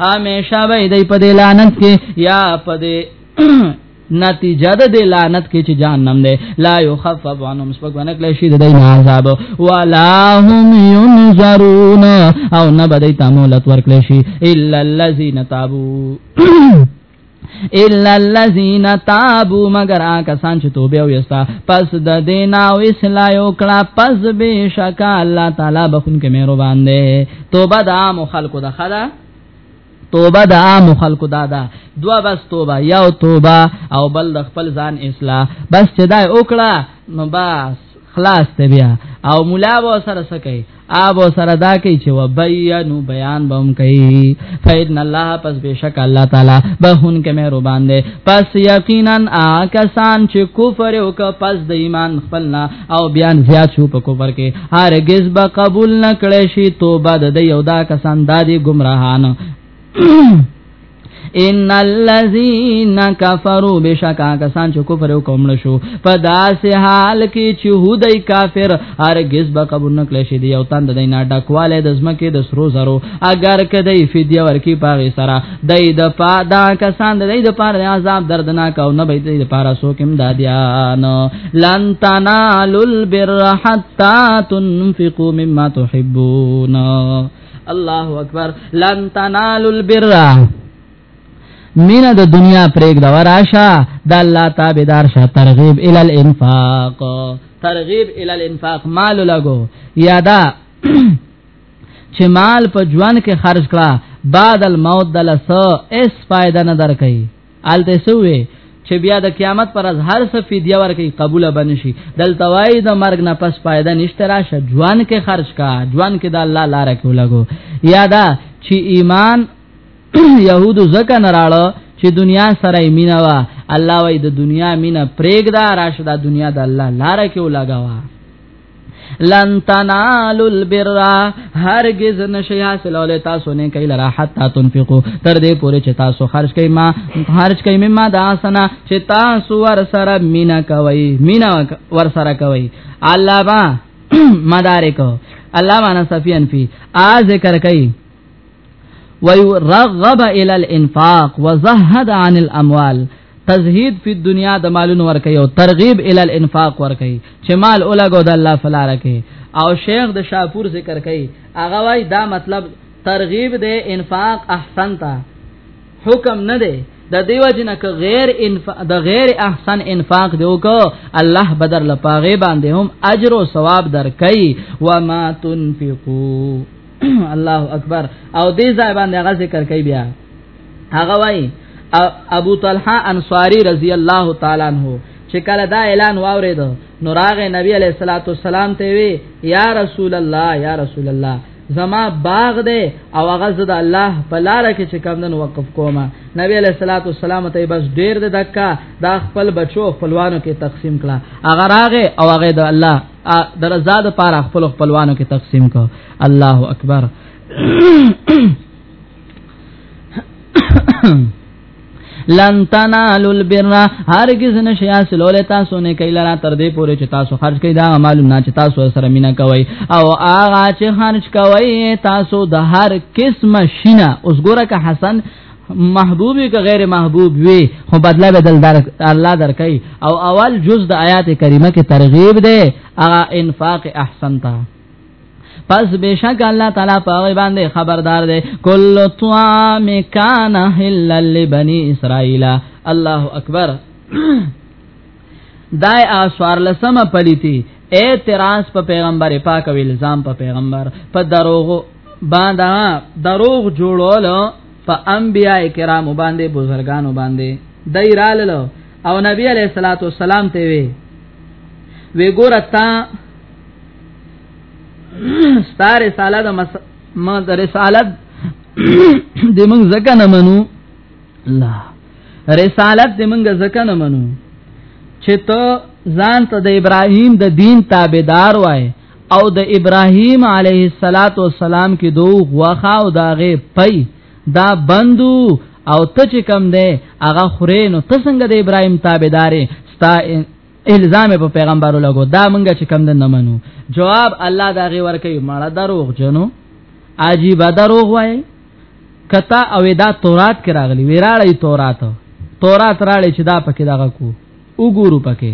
همیشه به دې په دې لعنت کې یا په دې نتیجه د لعنت کې چې جهنم دی لا يخفف عنهم سبحانك لا شي د دین عذاب ولا هم ينذرون او نه بدای تمولت ورکړي شي الا الذين تابوا الا الذين تابوا مگر کسان چې توبه وستا پس د دینا او اصلاح وکړه پس به شک الله تعالی بخون کې مهربان دی توبه د عام خلکو د خدا توبه د عام خلکو دادا دوا بس توبه یو توبه او بل د خپل ځان اصلاح بس چې دا وکړه نو بس خلاص ته بیا او مولا و سره سکه آب او سره دا کوي چې وبینو بیان بم کوي فإن الله پس بشک الله تعالی بهون کې مهربان دی پس یقینا آکسان چې کفر او ک پس د ایمان خپلنا او بیان زیات شو په کفر کې هرگز به قبول نه کړي شي توبه د یو دا کسان دادی گمراهان ان الذين كفروا بشکا کسان چې کفر وکومل شو په داسې حال کې چې هودای کافر هرگز به قبول نکړي شي دی او تند دینه ډکواله د زمکه د سرو زرو اگر کدی فدیه ورکی پاغي سره دای د پادا کسان د دای د پاره د عذاب دردناک او نه به دای د پاره سوکم دادیان لن تنالوا البر حتا تنفقوا مما تحبون الله اکبر لن تنالوا البر مینا د دنیا پرېګ دا راشه د الله تابعدار شه ترغیب ال الانفاق ترغیب ال الانفاق مال لګو یادا چې مال په ژوند کې خرج کړه بعد الموت دلسه اس فائدہ نه درکې آلته سوې چې بیا د قیامت پر از هر څه فدیه ورکي قبول بنشي دلته وای د مرګ نه پس فائدہ نشته راشه ځوان کې خرج کا ځوان کې د الله لار کې ولګو یادا چې ایمان يهود زکه نراړه چې دنیا سره مینا وا الله وای د دنیا مینا پرېګ دا راشه د دنیا د الله لار کې ولګوا لن تنالو البر هرگز نشي حاصلول تاسو نه کوي لرا حتا تنفقو تر دې پورې چې تاسو خرج کوي ما خرج کوي مما داسنا چې تاسو ور سره مینا کوي مینا ور سره کوي الله با مدارک الله معنا صفیان فی ا ذکر کوي ويرغب الى الانفاق وزهد عن الاموال تزهید فی دنیا د مالونو ورکي او ترغیب ال الانفاق ورکي چې مال اولګو د الله فلاره کې او شیخ د شاپور ذکر کوي هغه وای دا مطلب ترغیب د انفاق احسن تا حکم نه دی د دیو جن ک غیر انف... د غیر احسن انفاق دیو کو الله بدر لپاره باندې هم اجر او ثواب درکې و ما تنفقو الله اکبر او دې ځای باندې هغه ذکر کوي بیا هغه وای ابو طلحه انصاری رضی الله تعالی عنہ چې کله دا اعلان واورید نو راغه نبی علیہ الصلوۃ والسلام ته وی یا رسول الله یا رسول الله زما باغ دی او هغه زد الله په لار کې چې کمندن وقف کوما نبی علیہ الصلوۃ والسلام ته بس ډیر د دکا دا خپل بچو خپلوانو کې تقسیم کړه هغه راغه او هغه د الله درزا د پاره خپل خپلوانو کې تقسیم کو الله اکبر لن تنالوا البر هرگز نشي حاصلول تاسو نه کله را تر دې پورې چې تاسو خرج کړئ دا مال نه چې تاسو سره مینا کوي او هغه چې خرج کوي تاسو د هر قسم شینه اوس ګوره که حسن محبوب که غیر محبوب وي خو بدله بدل در الله درکې او اول جز د آیات کریمه کې ترغیب ده هغه انفاق احسن ته پس بشک الله تعالی په باندې خبردار دی کل طعام کان حلل لبنی اسرائیل الله اکبر دای اسوار لسمه پلیتی اعتراض په پیغمبر پاک او الزام په پیغمبر په دروغ باندې دروغ جوړول په انبیاء کرام باندې بزرګانو باندې دایرالو او نبی علیہ الصلوۃ والسلام ته وی وی ګور تا ستاره رساله د مس... ما د رسالت د موږ زکه نه منو الله رسالت دې موږ ځکه نه منو چې ته ځان ته د ابراهیم د دین تابعدار وای او د ابراهیم علیه الصلاۃ والسلام کې دوه غوخه او داغه پي دا بندو او ته چې کم دی هغه خورې نو ته څنګه د ابراهیم تابعدارې ستا الزام په پیغمبرو لګو دا مونږه چې کم نه منو جواب الله دا غي ورکي مړه دروغ جنو عجیب دروغ وای کتا او دا تورات کې راغلی ویراړی تورات تورات راړی چې دا پکې دغه کو وګورو پکې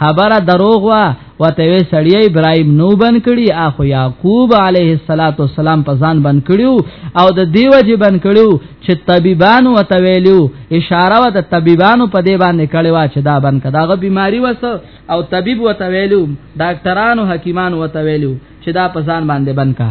خبره دروغ وا وته وی سړی ابراهيم نو بن کړي اخو يعقوب عليه الصلاه والسلام په ځان بن کړیو او د دیو جی بن کړیو چې طبيبان وته ویلو اشاره و د طبيبانو په دی باندې کړي وا چې دا بن کداغه بيماري وس او طبيب وته ویلو ډاکټرانو حکیمانو وته ویلو چې دا په ځان باندې بن کا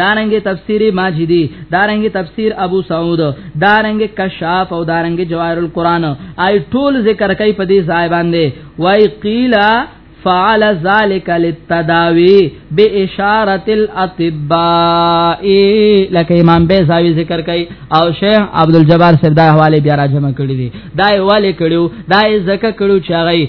دارنګ تفسیر ماجدی دارنګ تفسیر ابو سعود دارنګ کشاف او دارنګ جواهر القرآن آی ټول ذکر کوي په دې ځای باندې وای قیلا فعل ذلك للتداوي باشاره الاطباء لکه امام بیزاوی ذکر کوي او شیخ عبد الجبار صاحب دا حواله بیا راجمه کړی دی دا یې والي کړیو دا یې زکه کړیو چې هغه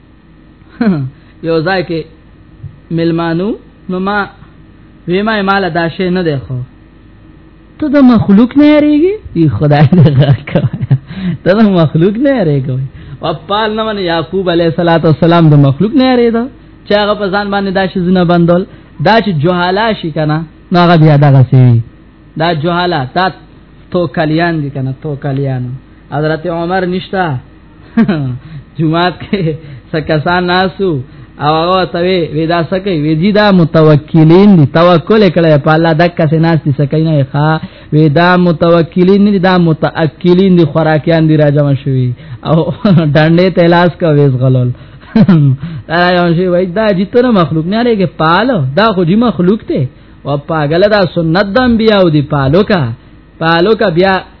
یو ځای کې ملمانو نو ما ویما مال دا شی نه دی خو ته د مخلوق نه یریږي ای خدای دې غاکا ته د مخلوق نه یریږي او پال نه من یعقوب علیه الصلاۃ والسلام د مخلوق نه یریدا چې هغه په ځان باندې دا شی زونه بندول دا چې جهالا شي کنه نو هغه بیا دغه سی دا جهالا تا تو کلیان دي کنه تو کلیان حضرت عمر نشتا جمعات کې سکسان ناسو او هغه ته وی دا سکه وی دي دا متوکلین دي توکل کړي په الله دک څه ناس دي سکه نه ښا وی دا متوکلین دي دا متأکلین دي خوراکیان دي راجم شوی او ډنډې تلاش کوي غلول دا یو شی وای دا جتر مخلوق نه لري کې پالو دا خو جی مخلوق ته او پاګل دا سنت د انبیاء دی پالو کا پالو کا بیا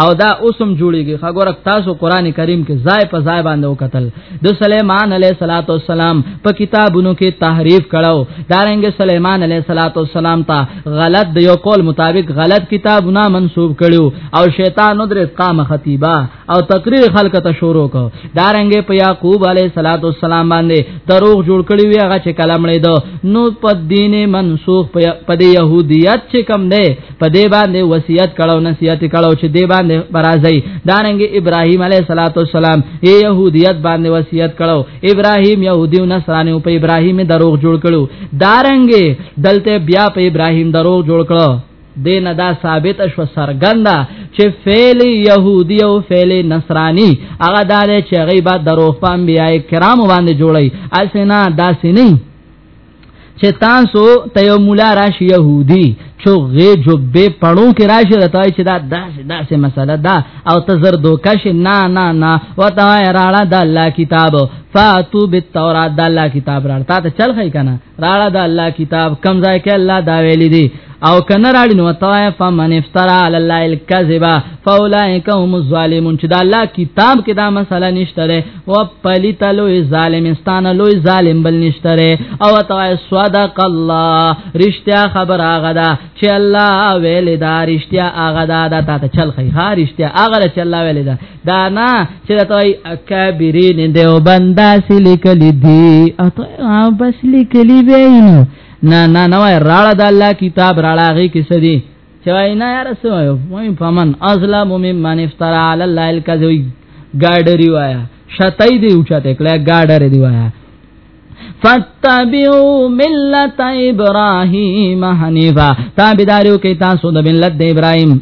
او دا اوسم جوړیږي خګور تاسو قران کریم کې ځای په ځای باندې وکتل د سليمان عليه صلوات والسلام په کتابونو کې تحریف کړو دارنګ سليمان عليه صلوات والسلام ته غلط د یو قول مطابق غلط کتابونه منسوب کړو او شیطان ندرس قام خطیبه او تقریر خلق ته شروع کو دارنګ په یعقوب عليه صلوات والسلام باندې دروغ جوړ کړی وی هغه چې کلمړې دو نو په دین منسوخ په دې يهودیت چې کم دی په دې باندې وصیت کړو نصیحت کړو چې دې باندې برازي داننګ ابراهيم عليه صلوات والسلام ای يهوديت باندې وصیت کړو ابراهيم يهودي او نصراني په ابراهيم دروغ جوړ کړو دارنګ دلته بیا په ابراهيم دروغ جوړ کړو دین دا ثابت شو سرګندا چې فعل يهودي او فعل نصراني هغه دار چې غیبت دروغ پام بیا کرام باندې جوړي اسنه داسې نه چې تاسو ته یو مولا راشي يهودي چوغه جوبه پړو کې راشي راته چې دا داسې داسې مسله ده او ته زر دوکش نه نه نه وتا راړه د الله کتاب فاتو بالتورات د الله کتاب راړه تا ته چل خی کنه راړه د الله کتاب کم ځای کې الله دا ویلي دي او کنه راړي نو طائف من افترا علی الله الكذب فاولئک هم الظالمون چې دا الله کتاب کې دا مسله نشته ده او پلیت لوی ظالمستان لوی ظالم بل نشته ده او طائف صدق الله رښتیا خبر هغه ده چې الله ویل دا رښتیا هغه ده دا ته چل خي ها رښتیا هغه چې الله ویل دا دا نه چې دا توي اکبرین دیوبندا سلیکلی دی اته بس لیکلی وینو نه نه نه وای راړه د الله کتاب راړه غي کې سدي چې وای نه یار سوایو وای فمن ازلم ممن افترا علی الله الکذوی ګاډری وایا شتای دی اوچته کله ګاډری دی وایا فتبعوا ملت ابراهيم حنيفا تابعداريو کې تاسو د ملت د ابراهيم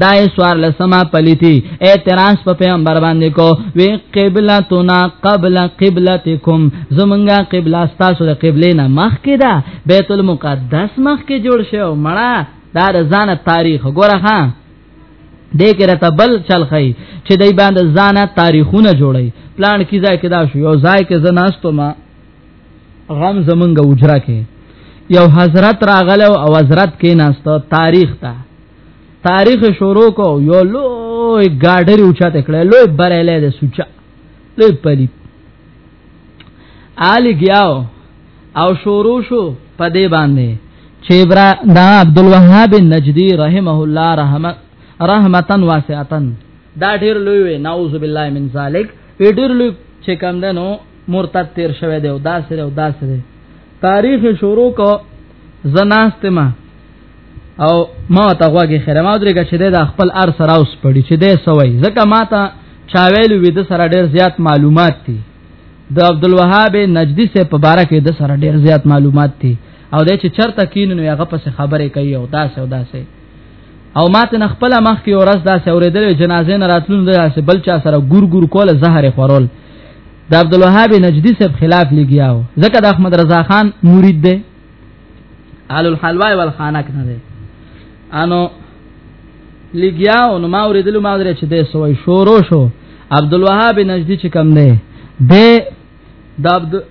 دای سوار لسما پلیتی اعتراض په پیغمبر باندې کو وی قبلتنا قبل قبلتکم زمونږه قبله تاسو د قبله نه مخ کې ده بیت المقدس مخ کې جوړ شو مړه دا د ځان تاریخ ګوره ها دې کې راته بل چل خی چې دای باندې ځان تاریخونه جوړي پلان کیځه کې دا شو یو ځای کې زناستو ما غم زمونږ اجرا کې یو حضرت راغله او حضرت کې ناستو تاریخ ته تاریخ شروع کو یو لوی ګاډری اوچا تکړه لوی برېلې د سوچا لوی پلی آلی گیاو او شروع شو په دې باندې چې ابرا دا عبد الوهاب النجدي رحمه الله رحمت رحمتن واسعتن دا ډیر لوی وی نعوذ بالله من ذلک وی ډیر لوی چې کم دنو مرتد تیر شوی دی او دا سره او دا سره تاریخ شروع کو زناستما او ما ته غوږی خره ما درګه چې دا خپل ار سره اوس پړي چې دې سوي ځکه ما ته چاویل وی د سره ډیر زیات معلومات دي د عبد الوهاب نجدي سه په باره کې د سره ډیر زیات معلومات دي او د چې چرته کینو هغه پس خبره کوي او داسې او داسې او ماته نه خپل مخ کې ورځ دا سوریدل جنازې نه راتلون داسې بل چا سره ګور ګور کوله زهره خورول د عبد الوهاب نجدي صاحب خلاف لګیاو ځکه د احمد رضا خان مرید دی آل الحلوا والخانق نه دی انو لګیاو نو ما ورېدل ما درې چې د سوې شورو شو عبد الوهاب نجدي چې کم دی د د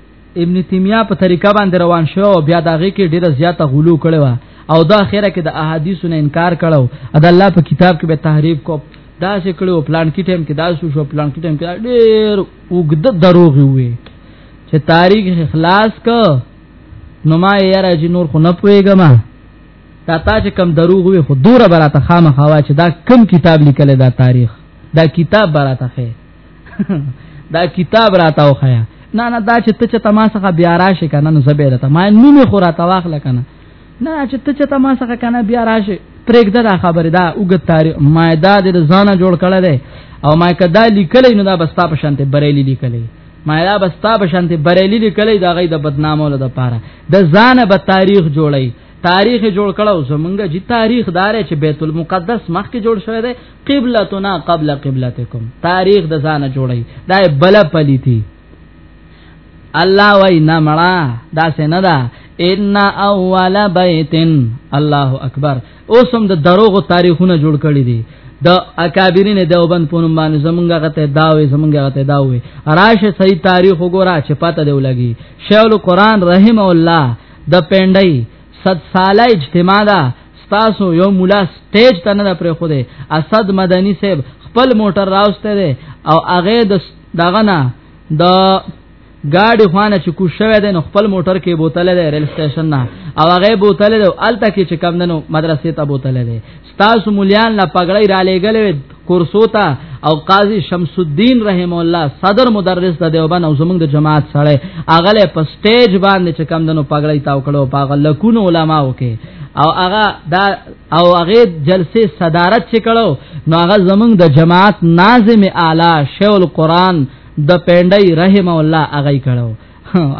ابن تیمیه په طریقه باندې روان شو او بیا داغه کې ډیره زیاته غلو کړي وا او دا اخره کې د احادیثو نه انکار کړو ادا الله په کتاب کې به تحریف کو دا چې کړو پلان کې ټیم کې دا شو پلان کې ټیم کې ډیر وګد دروغ وي چې تاریخ اخلاص ک نو ما یې را چې نور خو نه پويګم تا تا چې کم دروغ وي خو دوره براته خامخوا چې دا کم کتاب لیکل دا تاریخ دا کتاب براته خې دا کتاب راته وخیا نه نه دا چې ته چې تما څخه بیا راشې کنه نو زبې راته ما نومې خو راته واخله کنه نه چې ته چې تما څخه کنه بیا راشې پرېږده دا خبره دا وګت تاریخ ما دا د ځانه جوړ کړل دی او ما کدا لیکلې نو دا بستا په شانته بریلی لیکلې ما دا بستا په شانته بریلی لیکلې دا غي د بدنامو لپاره پاره د ځانه به تاریخ جوړی تاریخ جوړ کړو زمونږ جی تاریخ دار چې بیت المقدس مخکې جوړ شوی دی قبلتنا قبل قبلتکم تاریخ د ځانه جوړی دا بل پلیتی الله وای نه مړه دا څنګه ده ان اول بیتن الله اکبر اوسم د دروغ تاریخونه جوړ کړی دي د اکابرین دیوبند په نوم باندې زمونږه غته داوي زمونږه غته داوي راشه صحیح تاریخ وګوره چې پته دی ولګي شیخ القران رحم الله د پندای صد ساله اجتماع ده تاسو یو مولا سټیج ته نه پرې خو دې اسد مدني صاحب خپل موټر راوسته دي او هغه د دغه نه د گاډي خوانه چې کو شوه د خپل موټر کې بوتل دی ریل سټیشن نه او هغه بوتل دی الته کې چې کم دنو مدرسې ته بوتل دی تاسو مليان لا پګړی را لېګلې کورسو ته او قاضي شمس الدین رحم الله صدر مدرس د دیوبان او زمونږ د جماعت سره اغله په سټیج باندې چې کم دنو پګړی تاو کړو پاغه لکونو علماو کې او هغه دا او هغه جلسه صدارت چې کړو نو هغه زمونږ د جماعت ناظم اعلی شیخ القرآن د پندای رحم الله هغه کړو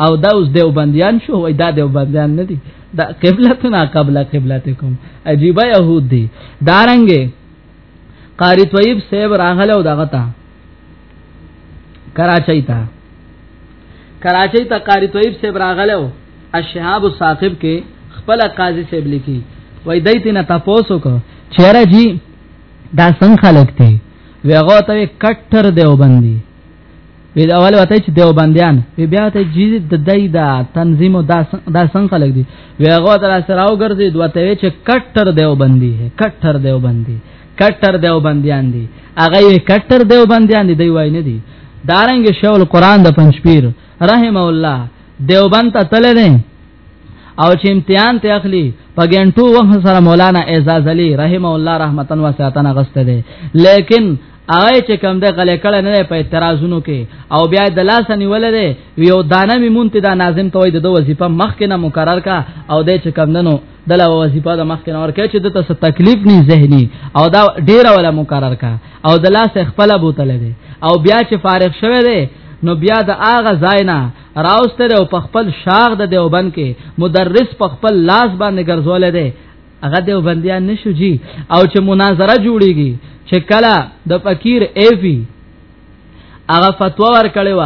او دا اوس دیوبندیان شو وای دا دیوبندیان نه دي دا قبلتنا قبل قبلتکم عجیب یهود دي دارنګه قاری طیب صاحب راغله او دغه تا کراچۍ ته کراچۍ ته قاری طیب صاحب راغله او الشهاب الثاقب کې خپل قاضي صاحب لیکي وای دای ته نه تاسو کو چیرې جی دا څنګه خلک دي ویغه ته کټر دیوبندي وی دا اول وته چې دیوبندیان وی بیا ته جیز د دای دا تنظیم دا دا څنګه خلک دي وی هغه تر سره او ګرځي دوه ته چې کټر دیوبندی ہے کټر دیوبندی کټر دیوبندیان دي هغه یې کټر دیوبندیان دي دی وای نه دي دارنګ شول قران د پنځپیر رحم الله دیوبند ته تل نه او چې امتحان ته اخلي په ګنټو وخت سره مولانا اعزاز علي رحم الله رحمتا واسعتنا غسته دي لیکن هغه چې کم ده غلې کړه نه په اعتراضونو کې او بیا د لاس نیول دي یو دانه می مونږ ته دا ناظم توي د وظیفه مخ کې نه مقرر کا او د چې کم دنو دله وظیفه د مخ کې نه ورکه چې د تاسو تکلیف نه زهني او دا ډیر ولا مقرر کا او د لاس خپل بوتل دي او بیا چې فارغ شوه دي نو بیا د اغه زاینا راوستر او په خپل شاغ د دیوبند کې مدرس په خپل لاس باندې ګرځول دی هغه دیوبندیان نشو جی او چې مناظره جوړیږي چې کله د فقیر ایفی هغه فتوا ور کړی و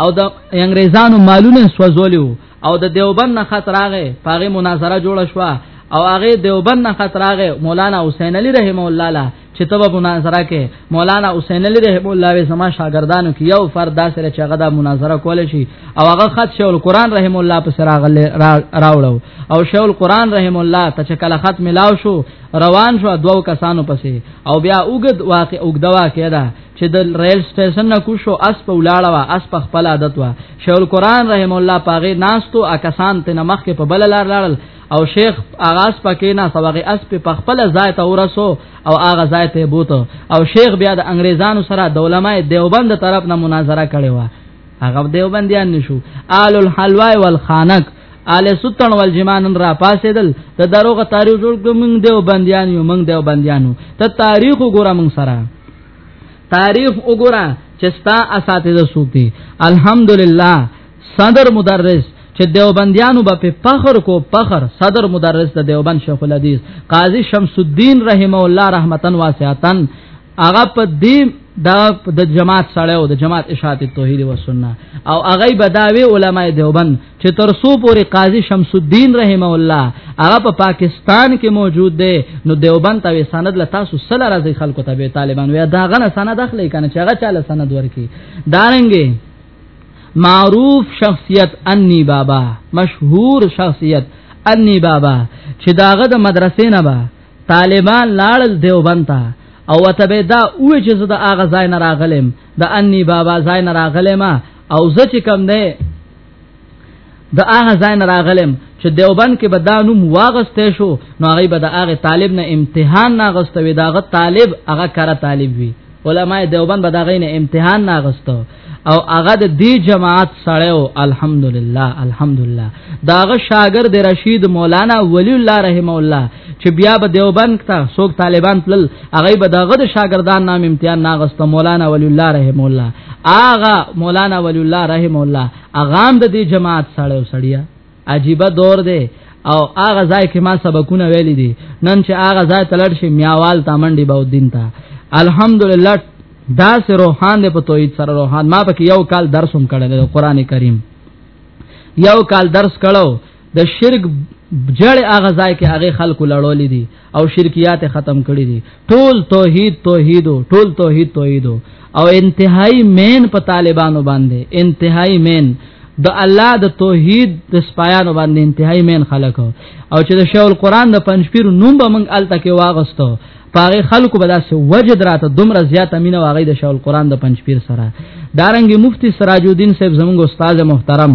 او د انګریزانو مالونه سوځولیو او د دیوبند نه خطر راغې پاغه مناظره جوړه شو او هغه دیوبند نه خطر راغې مولانا حسین علی رحم الله چې ته به مناظره کې مولانا حسین علی رحم الله وې زما شاګردانو کې یو فرد داسې چې هغه دا مناظره کول شي او هغه خط شیخ القرآن رحم الله په سره غل راوړو او شیخ القرآن رحم الله ته چې کله خط ملاو شو روان شو دوو کسانو پسې او بیا اوګد واقع اوګدا واقع ده چې د ریل سټیشن نه کوشو اس په ولاړه وا اس په خپل عادت وا شیخ القرآن رحم الله پاغه ناستو اکسان ته نمخ کې په بل لار لاړل او شیخ اغاز پکې نه سواغه اس په پخپل ځای ته ورسو او اغه ځای ته بوته او شیخ بیا د انګریزانو سره د علماء دیوبند طرف نه مناظره کړي وا هغه دیوبندیان نشو آل الحلوا والخانق آل سلطان والجمان را پاسېدل ته دروغ تاریخ جوړ موږ دیوبندیان یو موږ دیوبندیانو ته تاریخ وګوره موږ سره تاریخ وګوره چې ستا اساتذه سوتي الحمدلله صدر مدرس چې دیوبندیانو به په فخر کو فخر صدر مدرس د دیوبند شیخ الحدیث قاضی شمس الدین رحم الله رحمتن واسعتن هغه په دې دا د جماعت سره او د جماعت اشاعت توحید و سنت او هغه بداوی علما دیوبند چې تر سو پورې قاضی شمس الدین رحم الله هغه په پاکستان کې موجود دی نو دیوبند ته سند ل تاسو سره راځي خلکو ته به طالبان وي دا غنه سند اخلي کنه چې هغه چاله سند ورکي دارنګي معروف شخصیت انی بابا مشهور شخصیت انی بابا چې داغه د مدرسې نه با طالبان لاړل دیوبند ته او وته به دا او چې زه د اغه ځای نه راغلم د انی بابا ځای نه راغلم او زه چې کم دی د هغه ځای نه راغلم چې دیوبند کې به دا نوم واغسته شو نو هغه به د هغه طالب نه امتحان نه غسته وي داغه طالب هغه کاره طالب وي علماء دیوبند به دا غي نه امتحان نه غسته او هغه د دی جماعت سره او الحمدلله الحمدلله داغه شاګرد رشید مولانا ولی الله رحم الله چې بیا به دیوبند ته څوک طالبان تل هغه به داغه د شاګردان نام امتحان نه غسته مولانا ولی الله رحم الله اغه مولانا ولی الله رحم الله اغام د دې جماعت ساړی او سړیا عجیبه دور دی او هغه ځای کې ما سبقونه ویل دي نن چې هغه ځای تلل شي میاوال تامنډي باو دین ته الحمدلله دا سه روحان دې په توحید سره روحان ما پکې یو کال درس هم کړل د قران کریم یو کال درس کړو د شرک جړ هغه ځای کې هغه خلکو لړولې دي او شرکیات ختم کړي دي ټول توحید توحید ټول توحید توحید او انتهایی مین په طالبانو باندې انتهایی مین د الله د توحید د سپایانو باندې انتهایی مین خلک او چې د شیخ القرآن د پنځپیر نوم به موږ الته کې واغستو پاره خلکو به داسې وجد راته دومره زیاته مینه واغې د شیخ القرآن د پنځپیر سره دارنګ مفتی سراج الدین صاحب زموږ استاد محترم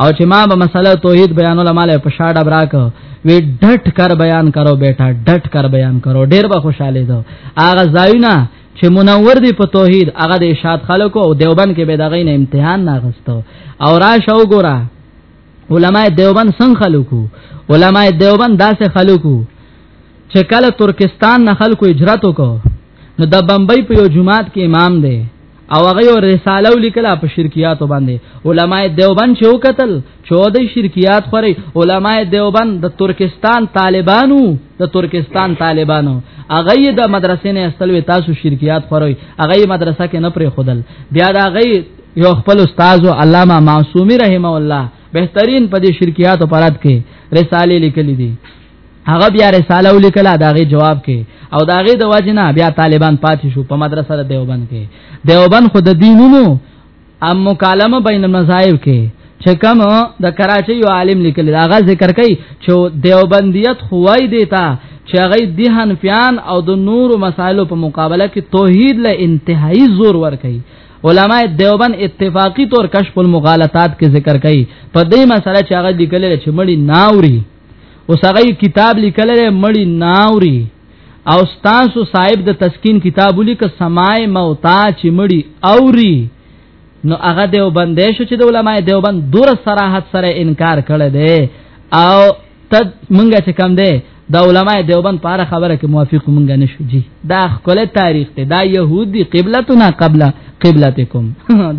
او چې ما به مسله توحید بیان علماء له په شاړه براک وی ډټ کر بیان کرو بیٹا ډټ کر بیان کرو ډیر به خوشاله دو اغه زاینا چې منور دی په توحید هغه د اشاعت خلکو او دیوبند کې به دغه نه امتحان نه غستو او را شو ګورا علماء دیوبند څنګه خلکو علماء دیوبند داسې خلکو چې کله ترکستان نه خلکو هجرت وکړو نو د بمبئی په یو جماعت کې امام دی او هغه یو رساله ولیکله په شرکیاتو باندې علماء دیوبند چې وکتل چودې شرکیات خوري علماء دیوبند د ترکستان طالبانو د ترکستان طالبانو هغه د مدرسې نه استلوي تاسو شرکیات خوري هغه مدرسه کې نه پرې خودل بیا دا هغه یو خپل استاد علامه معصومی رحم الله بهترین په دې شرکیاتو پرات کې رساله لیکلې دي هغه بیا رساله ولیکله داغه جواب کې او داغه د واجنه بیا طالبان پاتې شو په مدرسه د دیوبند کې دیوبند خود دینونو ام مکالمه بین المذاهب کې چې کوم د کراچي یو عالم لیکل هغه ذکر کوي چې دیوبندیت خوای دیتا چې هغه د حنفیان او د نور مسائلو په مقابله کې توحید له انتهایی زور ور کوي علماء دیوبند اتفاقی طور کشف المغالطات کې ذکر کوي په دې مسله چې هغه لیکل چې مړی ناوري اوس هغه کتاب لیکل لري مړی ناوري او ستاسو صاحب د تسکین کتاب لیک سمای موتا چې مړی اوري نو هغه دیوبند شو چې د علماء دیوبند دور صراحت سره انکار کړی دی او تد مونږه چې کم دی د علماء دیوبند په اړه خبره کې موافق مونږه نشو جی دا خپل تاریخ ته دا يهودي قبلتنا قبل قبلتکم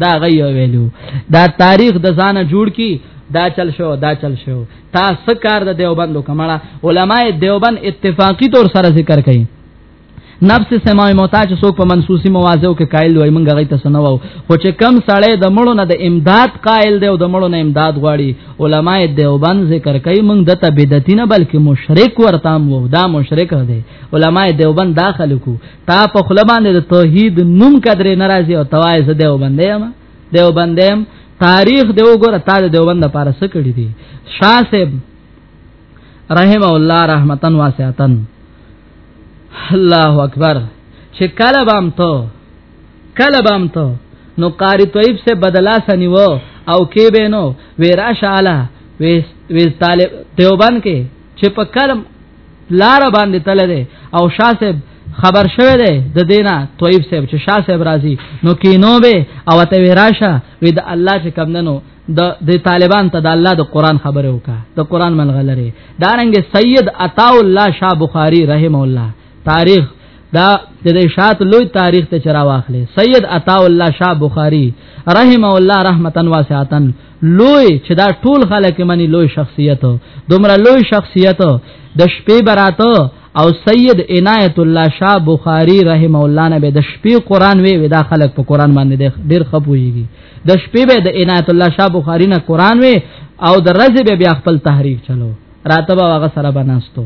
دا غي ویلو دا تاریخ د ځانه جوړ کی دا چل شو دا چل شو تا سکار د دیوبند کومړه علماء دیوبند اتفاقی طور سره ذکر کوي نفس سماع محتاج څوک په منسوسی موازو کې قائل وای مونږ غي تاسو نه وو خو چې کم سړی د مړو نه د امداد قائل دی او د مړو نه امداد غواړي علما دیوبند ذکر کوي مونږ د ته بدعتي نه بلکې مشرک ورتام وو دا مشرک دی علما دیوبند داخلو کو تا په خلبان د توحید نوم قدرې ناراضي او توای زده وبندې ما دیو بندم تاریخ دی وګوره تا د دیوبند لپاره څه کړی دی شاه صاحب رحم الله رحمتن واسعتن الله اکبر چې کله بام ته کله بام ته نو قاری طیب سے بدلا سنیو او کې به نو ویرا شاله وی طالب دیوبند کې چې په کلم لار باندې تل دی او شاسب خبر شوه دی د دینه طیب صاحب چې شاه صاحب راضي نو کینو به او ته وراشه وې د الله چې کم ننو د د طالبان ته د الله د قران خبره وکا د قران ملغلره دا رنګ سید عطا الله شاه بخاری رحم الله تاریخ دا د شات لوی تاریخ ته چرا واخلې سید عطا الله شاه بخاری رحم الله رحمتن واسعتن لوی چې دا ټول خلک منی لوی شخصیت دومره لوی شخصیت د شپې براته او سید عنایت الله شاه بخاری رحم الله نه به د شپې قران وی ودا خلک په قران باندې ډیر خپويږي د شپې به د عنایت الله شاه بخاری نه قران وی او د ورځې به بیا خپل تحریک چلو راته به هغه سره بناستو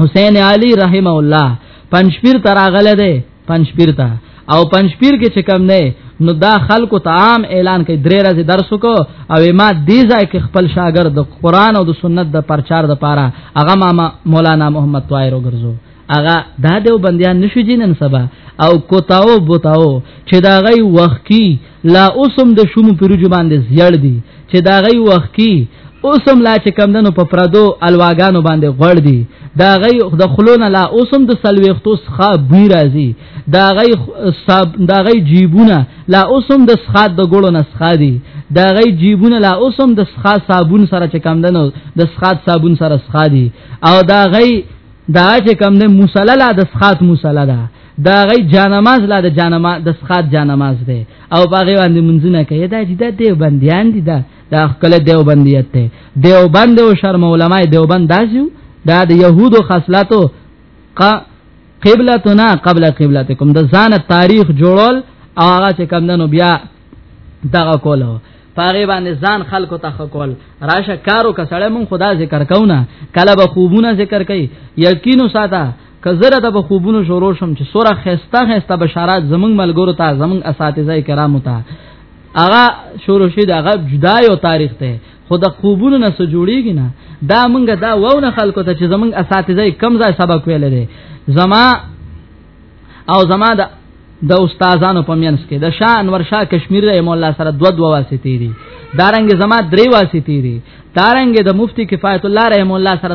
حسین علی رحمه الله پنځپیر تراغله ده پنځپیر ته او پنځپیر کې چې کم نه نو دا خلکو ته عام اعلان کوي درې ورځې درس وکړو او ما دې ځای کې خپل شاګرد د قران او د سنت د پرچار د پاره هغه ماما مولانا محمد طاهر وګرځو هغه دا دیو بندیان نشو جنن سبا او کوتاو بوتاو چې دا غي وخت کی لا اوسم د شوم پروجو باندې زیړ دي چې دا غي وخت کې اوسم لا چې کم دنو په پردو الواګانو باندې غړ دي دا غي د خلونه لا اوسم د سلويختو ښه بوی راځي دا غي صاحب دا غي جیبونه لا اوسم د ښاد د ګړو نه ښه دي دا غي جیبونه لا اوسم د ښاد صابون سره چې کم دنو د ښاد صابون سره ښه دي او دا غي دا چې کم نه مصلا لا د سخات مصلا ده دا غي جانماز لا د جانما د سخات جانماز ده او باغې باندې منځونه کوي دا چې دا دیو بنديان دي دا دا خپل دیو بنديت ته دیو بند او شرم علماء دیو بند داسیو دا د يهودو خاصلاتو قبلتنا قبل قبلتکم د ځان تاریخ جوړول او هغه چې کم نه بیا دغه کوله پاره باندې ځان خلکو ته خکول راشه کارو کسړه مون خدا ذکر کونا کله به خوبونه ذکر کوي یقینو ساته کزره ته به خوبونه شروع شم چې سوره خسته خسته بشارات زمنګ ملګرو ته زمنګ اساتذه کرامو ته اغا شروع شي دا غب جدا یو تاریخ ته خود خوبونه نه جوړیږي نه دا مونږه دا وونه خلکو ته چې زمنګ اساتذه کم ځای سبق ویل دي زما او زما د د استادانو په مینس کې د شاه انور شاه کشمیر رحم الله سره دو دو واسطې دي دارنګ زما درې واسطې دي دارنګ د مفتی کفایت الله رحم الله سره